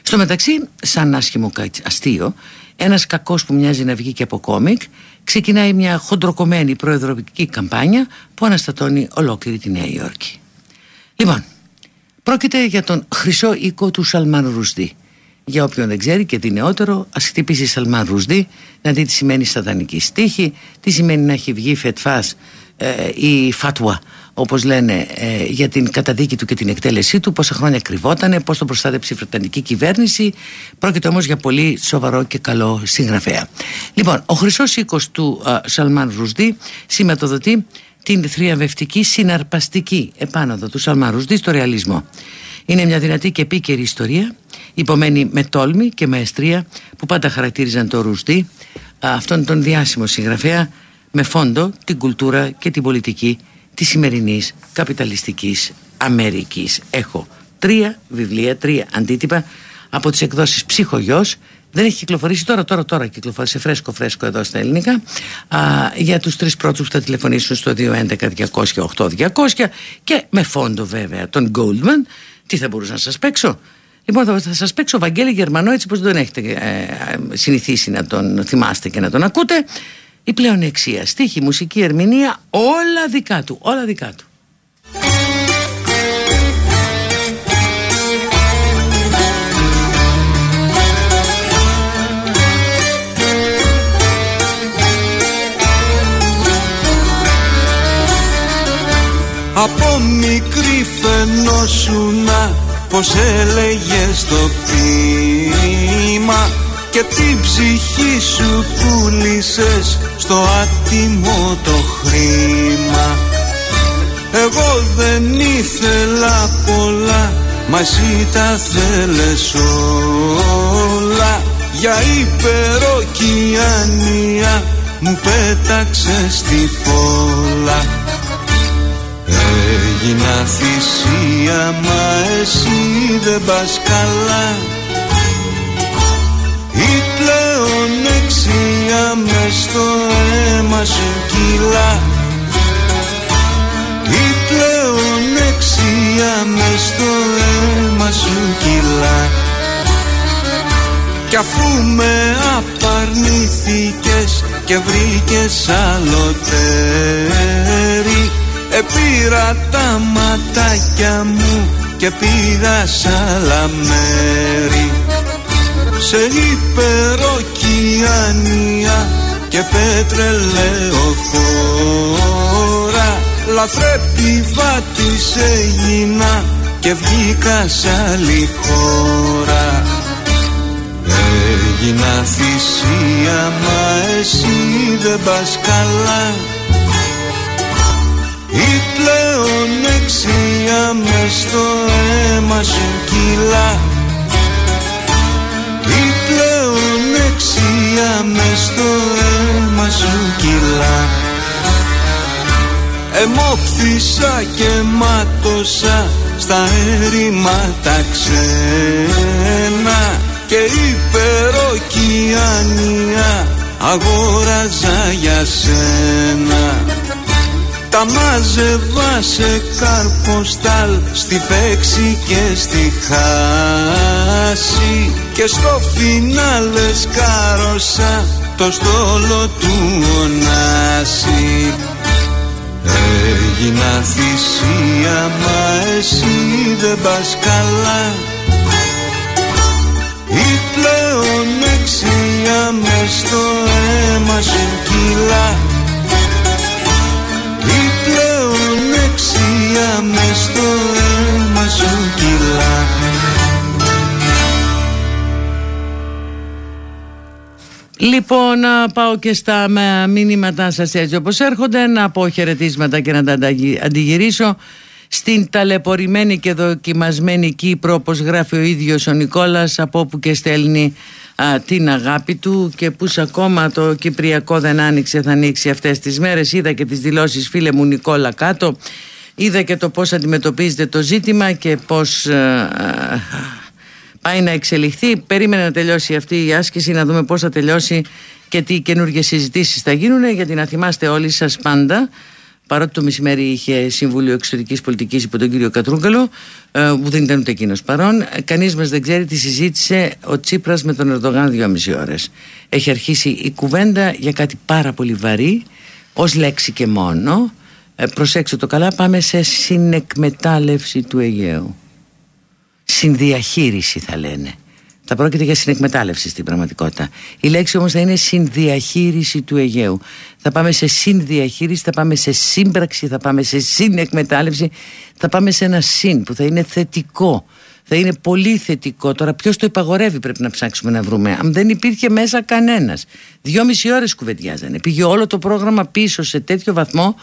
Στο μεταξύ, σαν άσχημο αστείο, ένας κακός που μοιάζει να βγει και από κόμικ ξεκινάει μια χοντροκομμένη προεδροπική καμπάνια που αναστατώνει ολόκληρη τη Νέα Υόρκη. Λοιπόν, πρόκειται για τον χρυσό οίκο του Σαλμάν Ρουσδί. Για όποιον δεν ξέρει και τι νεότερο, ας χτυπήσει Σαλμάν Ρουσδί να δει τι σημαίνει σατανική στίχη, τι σημαίνει να έχει βγει φετφάς ε, η φάτουα όπως λένε ε, για την καταδίκη του και την εκτέλεσή του πόσα χρόνια κρυβότανε, πώς τον προστάτεψε η Βρετανική κυβέρνηση πρόκειται όμως για πολύ σοβαρό και καλό συγγραφέα λοιπόν ο χρυσός οίκος του ε, Σαλμάν Ρουσδί σηματοδοτεί την θριαμβευτική συναρπαστική επάνωδο του Σαλμάν Ρουσδί στο ρεαλισμό είναι μια δυνατή και επίκαιρη ιστορία υπομένη με τόλμη και μαεστρία που πάντα χαρακτήριζαν το Ρουσδί αυτόν τον διάσημο συγγραφέα με φόντο την κουλτούρα και την πολιτική της σημερινής καπιταλιστικής Αμερικής. Έχω τρία βιβλία, τρία αντίτυπα από τις εκδόσεις «Ψυχογιός» δεν έχει κυκλοφορήσει. Τώρα, τώρα, τώρα κυκλοφορήσει φρέσκο φρέσκο εδώ στα ελληνικά. Α, για τους τρεις πρώτους που θα τηλεφωνήσουν στο 211-200-8200 και με φόντο βέβαια τον Goldman. Τι θα μπορούσα να σας παίξω; Λοιπόν, θα, θα σας παίξω Βαγγέλη Γερμανό έτσι πως δεν έχετε ε, συνηθίσει να τον θυμάστε και να τον ακούτε. Η πλεονεξία, στίχη, μουσική, ερμηνεία, όλα δικά του, όλα δικά του. Από μικρή φαινόσουνα πως έλεγες το πείμα και την ψυχή σου πούλησες στο άτιμο το χρήμα. Εγώ δεν ήθελα πολλά μα εσύ τα θέλες όλα. Για υπεροκιάνια μου πέταξες τη φόλα Έγινα θυσία μα εσύ δεν πας καλά. Η πλεονεξία μες στο αίμα σου κυλά. Η πλεονεξία μες στο αίμα σου κυλά. Κι αφού με απαρνήθηκες και βρήκες άλλο τέρι Επήρα τα ματάκια μου και πήγα σ' άλλα μέρη. Σε υπεροκιάνια και πετρελαιοφόρα. Λαθρεπιβάτης έγινα και βγήκα σ' άλλη χώρα. Έγινα θυσία μα εσύ δεν πας καλά Η πλεονεξία μες στο αίμα σου κυλά. Δεξιά με στο αίμα σου κυλά. Εμόχθησα και μάτωσα στα έρημα τα ξένα και υπεροκιάνια αγόραζα για σένα τα μάζευα σε καρποστάλ Στη φέξη και στη χάση. Και στο φινάλε σκάρωσα Το στόλο του ονάση Έγινα θυσία μα εσύ δεν πας καλά. Η πλεονεξία μες στο αίμα σου κυλά δεξιά με στο αίμα σου κυλά Λοιπόν, να πάω και στα μηνύματά σας έτσι όπως έρχονται, να πω χαιρετίσματα και να τα αντιγυρίσω. Στην ταλαιπωρημένη και δοκιμασμένη Κύπρο όπως γράφει ο ίδιος ο Νικόλας από όπου και στέλνει α, την αγάπη του και που ακόμα το Κυπριακό δεν άνοιξε θα ανοίξει αυτές τις μέρες. Είδα και τις δηλώσεις φίλε μου Νικόλα κάτω είδα και το πώς αντιμετωπίζετε το ζήτημα και πώς ε, ε, πάει να εξελιχθεί. Περίμενε να τελειώσει αυτή η άσκηση να δούμε πώς θα τελειώσει και τι καινούργιες συζητήσεις θα γίνουν γιατί να θυμάστε όλοι σας πάντα παρότι το μεσημέρι είχε Συμβούλιο Εξωτερικής Πολιτικής υπό τον κύριο Κατρούγκαλο ε, που δεν ήταν ούτε εκείνος παρόν ε, κανείς μας δεν ξέρει τι συζήτησε ο Τσίπρας με τον Ερντογάν δυόμιση ώρες. Έχει αρχίσει η κουβέντα για κάτι πάρα πολύ βαρύ ως λέξη και μόνο ε, προσέξτε το καλά πάμε σε συνεκμετάλλευση του Αιγαίου συνδιαχείριση θα λένε θα πρόκειται για συνεκμετάλλευση στην πραγματικότητα. Η λέξη όμως θα είναι συνδιαχείριση του Αιγαίου. Θα πάμε σε συνδιαχείριση, θα πάμε σε σύμπραξη, θα πάμε σε συνεκμετάλλευση, θα πάμε σε ένα συν που θα είναι θετικό. Θα είναι πολύ θετικό. Τώρα ποιος το υπαγορεύει πρέπει να ψάξουμε να βρούμε. Αν δεν υπήρχε μέσα κανένας. Δυόμιση ώρες κουβεντιάζανε. Πήγε όλο το πρόγραμμα πίσω σε τέτοιο βαθμό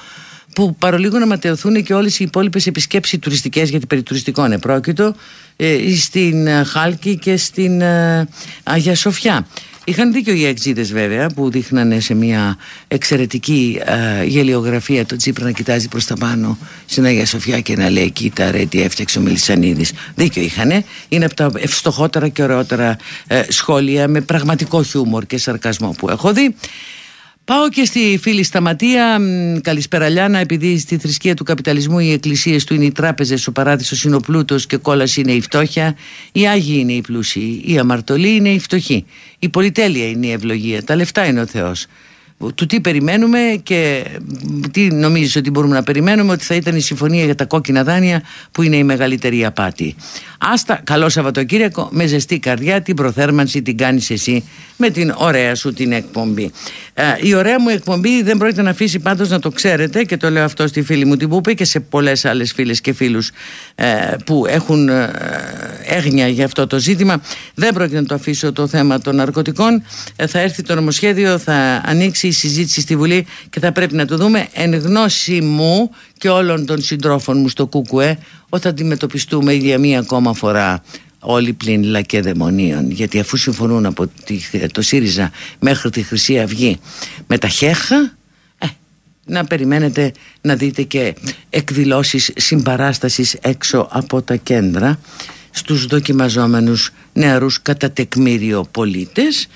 που παρολίγο να ματαιωθούν και όλες οι υπόλοιπες επισκέψεις τουριστικές γιατί περί τουριστικών επρόκειτο ε, στην ε, Χάλκη και στην ε, Αγία Σοφιά. Είχαν δίκιο οι εξήδες βέβαια που δείχνανε σε μια εξαιρετική ε, γελιογραφία το Τσίπρα να κοιτάζει προς τα πάνω στην Αγία Σοφιά και να λέει κοίτα ρε τι έφτιαξε ο Μελισανίδης. Δίκιο είχανε. Είναι από τα ευστοχότερα και ωραιότερα σχόλια με πραγματικό χιούμορ και σαρκασμό που έχω δει. Πάω και στη φίλη Σταματία. Καλησπέρα Λιάνα. Επειδή στη θρησκεία του καπιταλισμού οι εκκλησίες του είναι οι τράπεζες, ο παράδεισος είναι ο πλούτος και κόλαση είναι η φτώχεια. Οι άγιοι είναι οι πλούσιοι. Η αμαρτωλή είναι η φτωχή. Η πολυτέλεια είναι η ευλογία. Τα λεφτά είναι ο Θεός του τι περιμένουμε και τι νομίζεις ότι μπορούμε να περιμένουμε ότι θα ήταν η συμφωνία για τα κόκκινα δάνεια που είναι η μεγαλύτερη απάτη. Άστα, καλό Σαββατοκύριακο, με ζεστή καρδιά την προθέρμανση την κάνεις εσύ με την ωραία σου την εκπομπή. Ε, η ωραία μου εκπομπή δεν πρόκειται να αφήσει πάντως να το ξέρετε και το λέω αυτό στη φίλη μου την Πούπη και σε πολλές άλλες φίλες και φίλους ε, που έχουν ε, έγνοια για αυτό το ζήτημα. Δεν πρόκειται να το αφήσω το θέμα των ναρκωτικών. Ε, θα έρθει το νομοσχέδιο, θα ανοίξει η συζήτηση στη Βουλή και θα πρέπει να το δούμε. Εν γνώση μου και όλων των συντρόφων μου στο ΚΚΕ ότι θα αντιμετωπιστούμε για μία ακόμα φορά όλοι πλην λακέ δαιμονίων γιατί αφού συμφωνούν από το ΣΥΡΙΖΑ μέχρι τη Χρυσή Αυγή με τα χέχα ε, να περιμένετε να δείτε και εκδηλώσεις συμπαράστασης έξω από τα κέντρα στους δοκιμαζόμενους νεαρούς κατά τεκμήριο πολίτες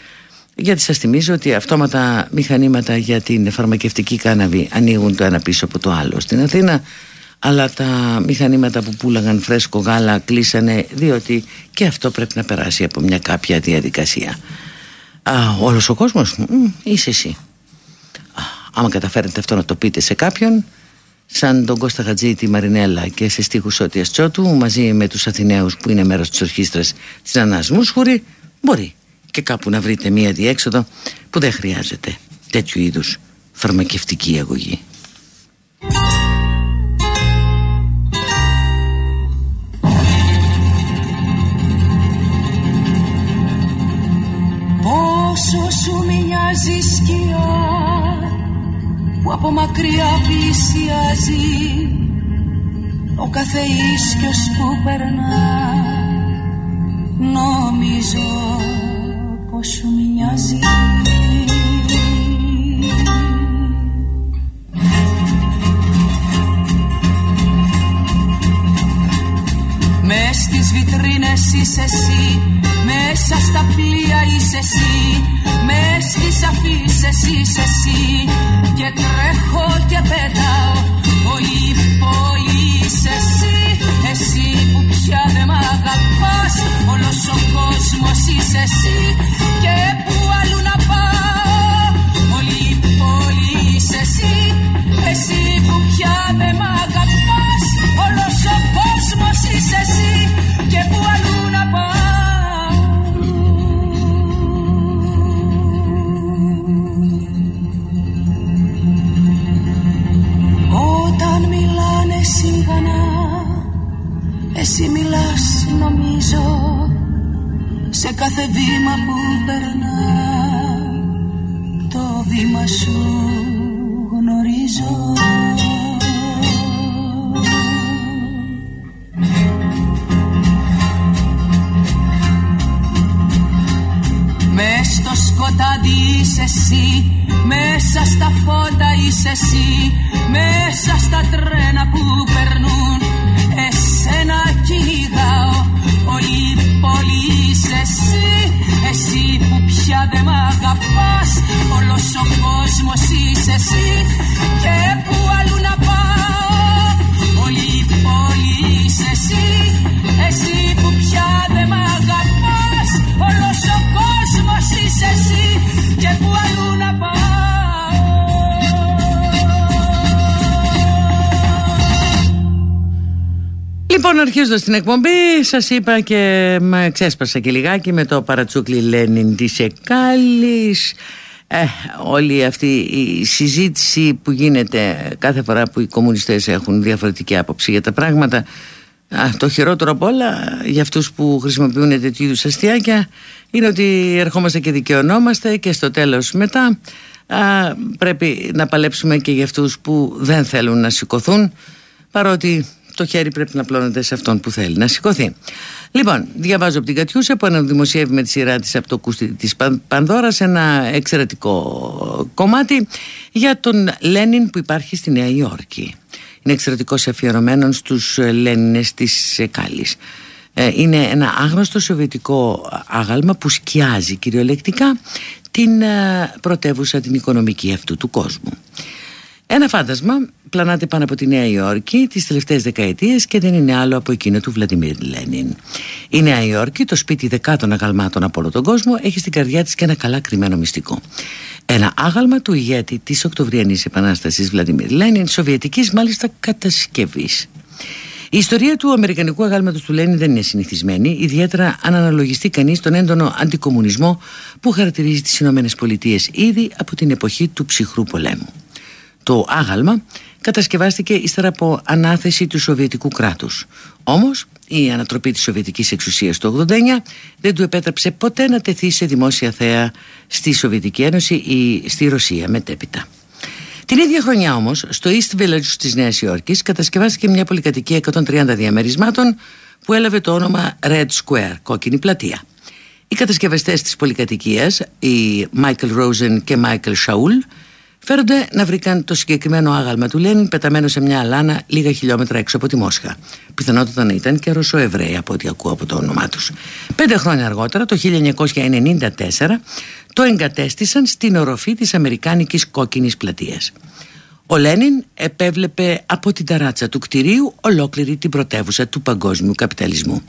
γιατί σας θυμίζω ότι αυτόματα μηχανήματα για την φαρμακευτική κάναβη ανοίγουν το ένα πίσω από το άλλο στην Αθήνα αλλά τα μηχανήματα που πουλάγαν φρέσκο γάλα κλείσανε διότι και αυτό πρέπει να περάσει από μια κάποια διαδικασία. Α, όλος ο κόσμος, μ, είσαι εσύ. Α, άμα καταφέρετε αυτό να το πείτε σε κάποιον σαν τον Κώστα Χατζή, τη Μαρινέλα και σε στίχους Σώτιας Τσότου μαζί με τους Αθηναίους που είναι μέρος της ορχήστρας της Ανάς Μούσχουρη μπορεί και κάπου να βρείτε μία διέξοδο που δεν χρειάζεται τέτοιου είδους φαρμακευτική αγωγή. Πόσο σου μοιάζει σκιά που από μακριά πλησιάζει ο κάθε ίσκιος που περνά νομίζω πως σου μοιάζει. Μες στις βιτρίνες είσαι εσύ Μέσα στα πλοία είσαι εσύ Μες στις αφήσεις είσαι εσύ. Και τρέχω και πετάω Πολύ πολύ είσαι εσύ Εσύ που πια δεν μ' αγαπάς Όλος ο κόσμος είσαι εσύ. Και που αλλού να πάω Πολύ πολύ είσαι εσύ. Εσύ που πια δεν μ' αγαπάς Όλος ο κόσμος είσαι εσύ. Και που αλλού να πάω Εσύ μιλάς νομίζω σε κάθε βήμα που περνάς το βήμα σου γνωρίζω. Μες στο σκοτάδι είσαι εσύ Μέσα στα φώτα είσαι εσύ Μέσα στα τρένα που περνούν Εσένα κυνηγάω Όλη πολύ είσαι εσύ. Εσύ που πια δεν μ' αγαπάς Όλος ο κόσμος είσαι εσύ Λοιπόν, αρχίζοντας την εκπομπή, σας είπα και με ξέσπασα και λιγάκι με το παρατσούκλι Λένιν τη Εκάλη. Ε, όλη αυτή η συζήτηση που γίνεται κάθε φορά που οι κομμουνιστές έχουν διαφορετική άποψη για τα πράγματα α, το χειρότερο από όλα για αυτούς που χρησιμοποιούν τέτοιου είδους αστιάκια είναι ότι ερχόμαστε και δικαιωνόμαστε και στο τέλος μετά α, πρέπει να παλέψουμε και για αυτούς που δεν θέλουν να σηκωθούν παρότι το χέρι πρέπει να πλώνεται σε αυτόν που θέλει να σηκωθεί. Λοιπόν, διαβάζω από την Κατιούσα που αναδημοσιεύει με τη σειρά της από το κούστη της Πανδώρας ένα εξαιρετικό κομμάτι για τον Λένιν που υπάρχει στη Νέα Υόρκη. Είναι εξαιρετικός αφιερωμένος στους Λένινες της Κάλλης. Ε, είναι ένα άγνωστο σοβιετικό άγαλμα που σκιάζει κυριολεκτικά την ε, πρωτεύουσα την οικονομική αυτού του κόσμου. Ένα φάντασμα πλανάται πάνω από τη Νέα Υόρκη τις τελευταίες δεκαετίες και δεν είναι άλλο από εκείνο του Βλαντιμίρ Λένιν. Η Νέα Υόρκη, το σπίτι δεκάτων αγαλμάτων από όλο τον κόσμο, έχει στην καρδιά της και ένα καλά κρυμμένο μυστικό. Ένα άγαλμα του ηγέτη της Οκτωβριανής Επανάστασης Βλαντιμίρ Λένιν, σοβιετικής μάλιστα κατασκευής. Η ιστορία του Αμερικανικού αγάλματος του Λένιν δεν είναι συνηθισμένη, ιδιαίτερα αν αναλογιστεί κανείς τον έντονο αντικομουνισμό που χαρακτηρίζει τις ΗΠΑ ήδη από την εποχή του ψυχρού πολέμου. Το άγαλμα κατασκευάστηκε ύστερα από ανάθεση του Σοβιετικού κράτους. Όμως η ανατροπή της Σοβιετικής εξουσίας το 89 δεν του επέτρεψε ποτέ να τεθεί σε δημόσια θέα στη Σοβιετική Ένωση ή στη Ρωσία μετέπειτα. Την ίδια χρονιά όμως στο East Village της Νέας Υόρκης κατασκευάστηκε μια πολυκατοικία 130 διαμερισμάτων που έλαβε το όνομα Red Square, κόκκινη πλατεία. Οι κατασκευαστές της πολυκατοικίας, οι Michael Rosen και Michael Shaul, Φέρονται να βρήκαν το συγκεκριμένο άγαλμα του Λένιν πεταμένο σε μια αλάνα λίγα χιλιόμετρα έξω από τη Μόσχα. Πιθανότατα να ήταν και Ρωσοεβραίοι από ό,τι ακούω από το όνομά τους. Πέντε χρόνια αργότερα, το 1994, το εγκατέστησαν στην οροφή της Αμερικάνικης κόκκινης πλατείας. Ο Λένιν επέβλεπε από την ταράτσα του κτηρίου ολόκληρη την πρωτεύουσα του παγκόσμιου καπιταλισμού.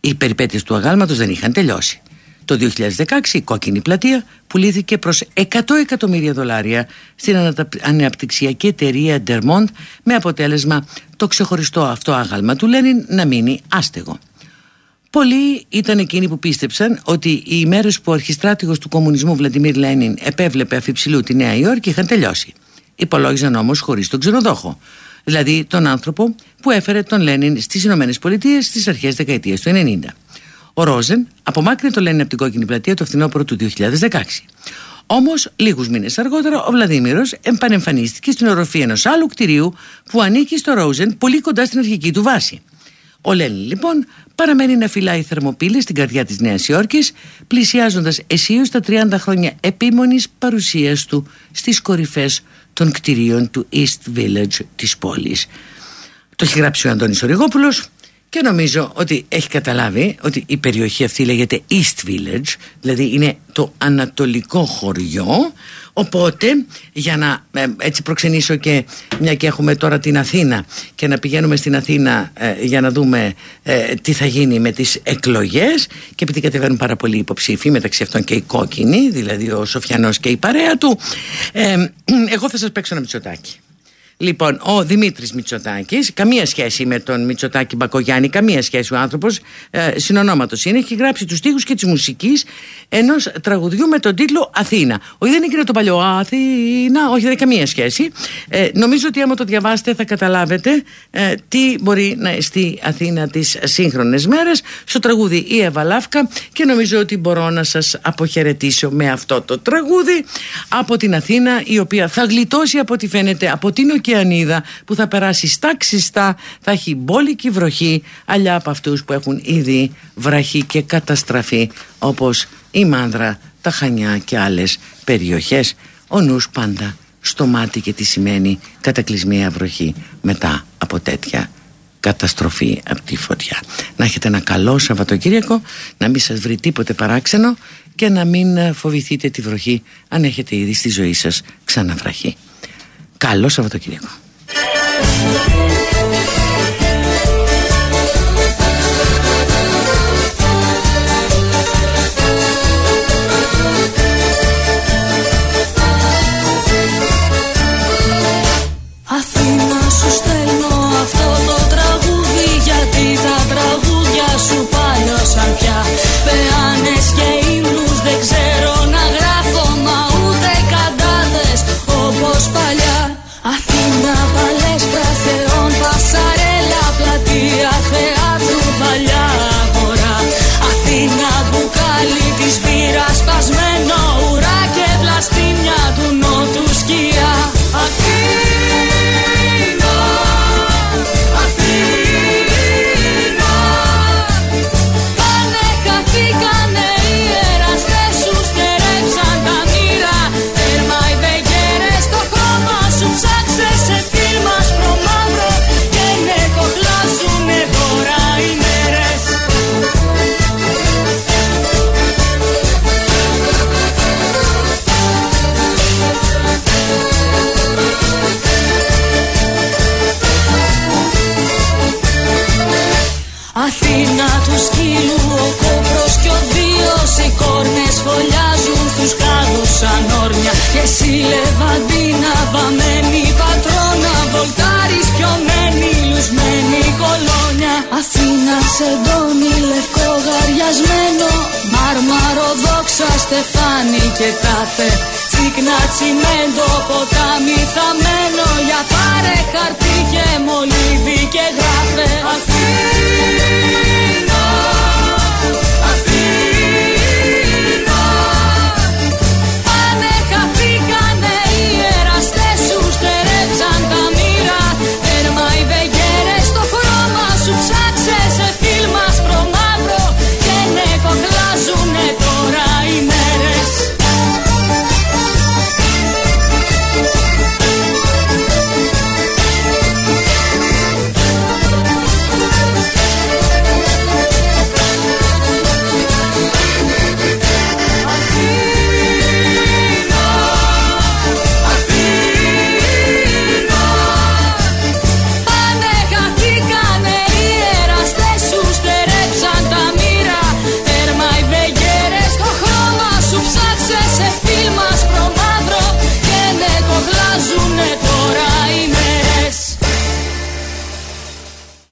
Οι περιπέτειες του αγάλματος δεν είχαν τελειώσει. Το 2016 η κόκκινη πλατεία πουλήθηκε προς 100 εκατομμύρια δολάρια στην αναπτυξιακή εταιρεία Dermont με αποτέλεσμα το ξεχωριστό αυτό άγαλμα του Λένιν να μείνει άστεγο. Πολλοί ήταν εκείνοι που πίστεψαν ότι οι ημέρες που ο αρχιστράτηγος του κομμουνισμού Βλαντιμίρ Λένιν επέβλεπε αφιψηλού τη Νέα Υόρκη είχαν τελειώσει. Υπολόγιζαν όμως χωρίς τον ξενοδόχο. Δηλαδή τον άνθρωπο που έφερε τον Λένιν στις Ηνωμένες Πολιτείες στις αρχές δεκαετίας του 90. Ο Ρόζεν απομάκρυνε το λένε από την κόκκινη πλατεία το φθινόπωρο του 2016. Όμως, λίγους μήνες αργότερα, ο Βλαδίμηρος επανεμφανίστηκε στην οροφή ενός άλλου κτηρίου που ανήκει στο Ρόζεν πολύ κοντά στην αρχική του βάση. Ο Λένιν λοιπόν παραμένει να φυλάει θερμοπύλη στην καρδιά της Νέας Υόρκης πλησιάζοντας αισίως τα 30 χρόνια επίμονης παρουσίας του στις κορυφές των κτηρίων του East Village της πόλης. Το έχει γράψει ο Αντώνης Οριγόπουλος και νομίζω ότι έχει καταλάβει ότι η περιοχή αυτή λέγεται East Village, δηλαδή είναι το ανατολικό χωριό. Οπότε για να ε, έτσι προξενήσω και μια και έχουμε τώρα την Αθήνα και να πηγαίνουμε στην Αθήνα ε, για να δούμε ε, τι θα γίνει με τις εκλογές και επειδή κατεβαίνουν πάρα πολλοί υποψήφοι μεταξύ αυτών και οι κόκκινοι δηλαδή ο Σοφιανός και η παρέα του εγώ θα σας παίξω ένα μισοτάκι. Λοιπόν, ο Δημήτρης Μητσοτάκης, καμία σχέση με τον Μητσοτάκη Μπακογιάννη, καμία σχέση ο άνθρωπος, ε, συνονόματος είναι. Έχει γράψει τους στίχους και της μουσικής ενός τραγουδιού με τον τίτλο Αθήνα. Όχι, δεν είναι το παλιό Αθήνα, όχι, δεν έχει καμία σχέση. Ε, νομίζω ότι άμα το διαβάσετε θα καταλάβετε ε, τι μπορεί να εστί Αθήνα τις σύγχρονες μέρες. Στο τραγούδι Η Ευαλάφκα και νομίζω ότι μπορώ να σας αποχαιρετήσω με αυτό το τραγούδι από την Αθήνα, η οποία θα γλιτώσει από ό,τι φαίνεται από την ωκεανίδα που θα περάσει στα ξυστά, θα έχει μπόλικη βροχή, αλλιά από αυτούς που έχουν ήδη βραχή και καταστραφεί όπως η Μάνδρα, τα Χανιά και άλλες περιοχές. Ο νους πάντα στο μάτι και τι σημαίνει κατακλυσμία βροχή μετά από τέτοια καταστροφή από τη φωτιά. Να έχετε ένα καλό Σαββατοκύριακο, να μην σας βρει τίποτε παράξενο και να μην φοβηθείτε τη βροχή αν έχετε ήδη στη ζωή σας ξαναβραχή. Καλό Σαββατοκύριακο.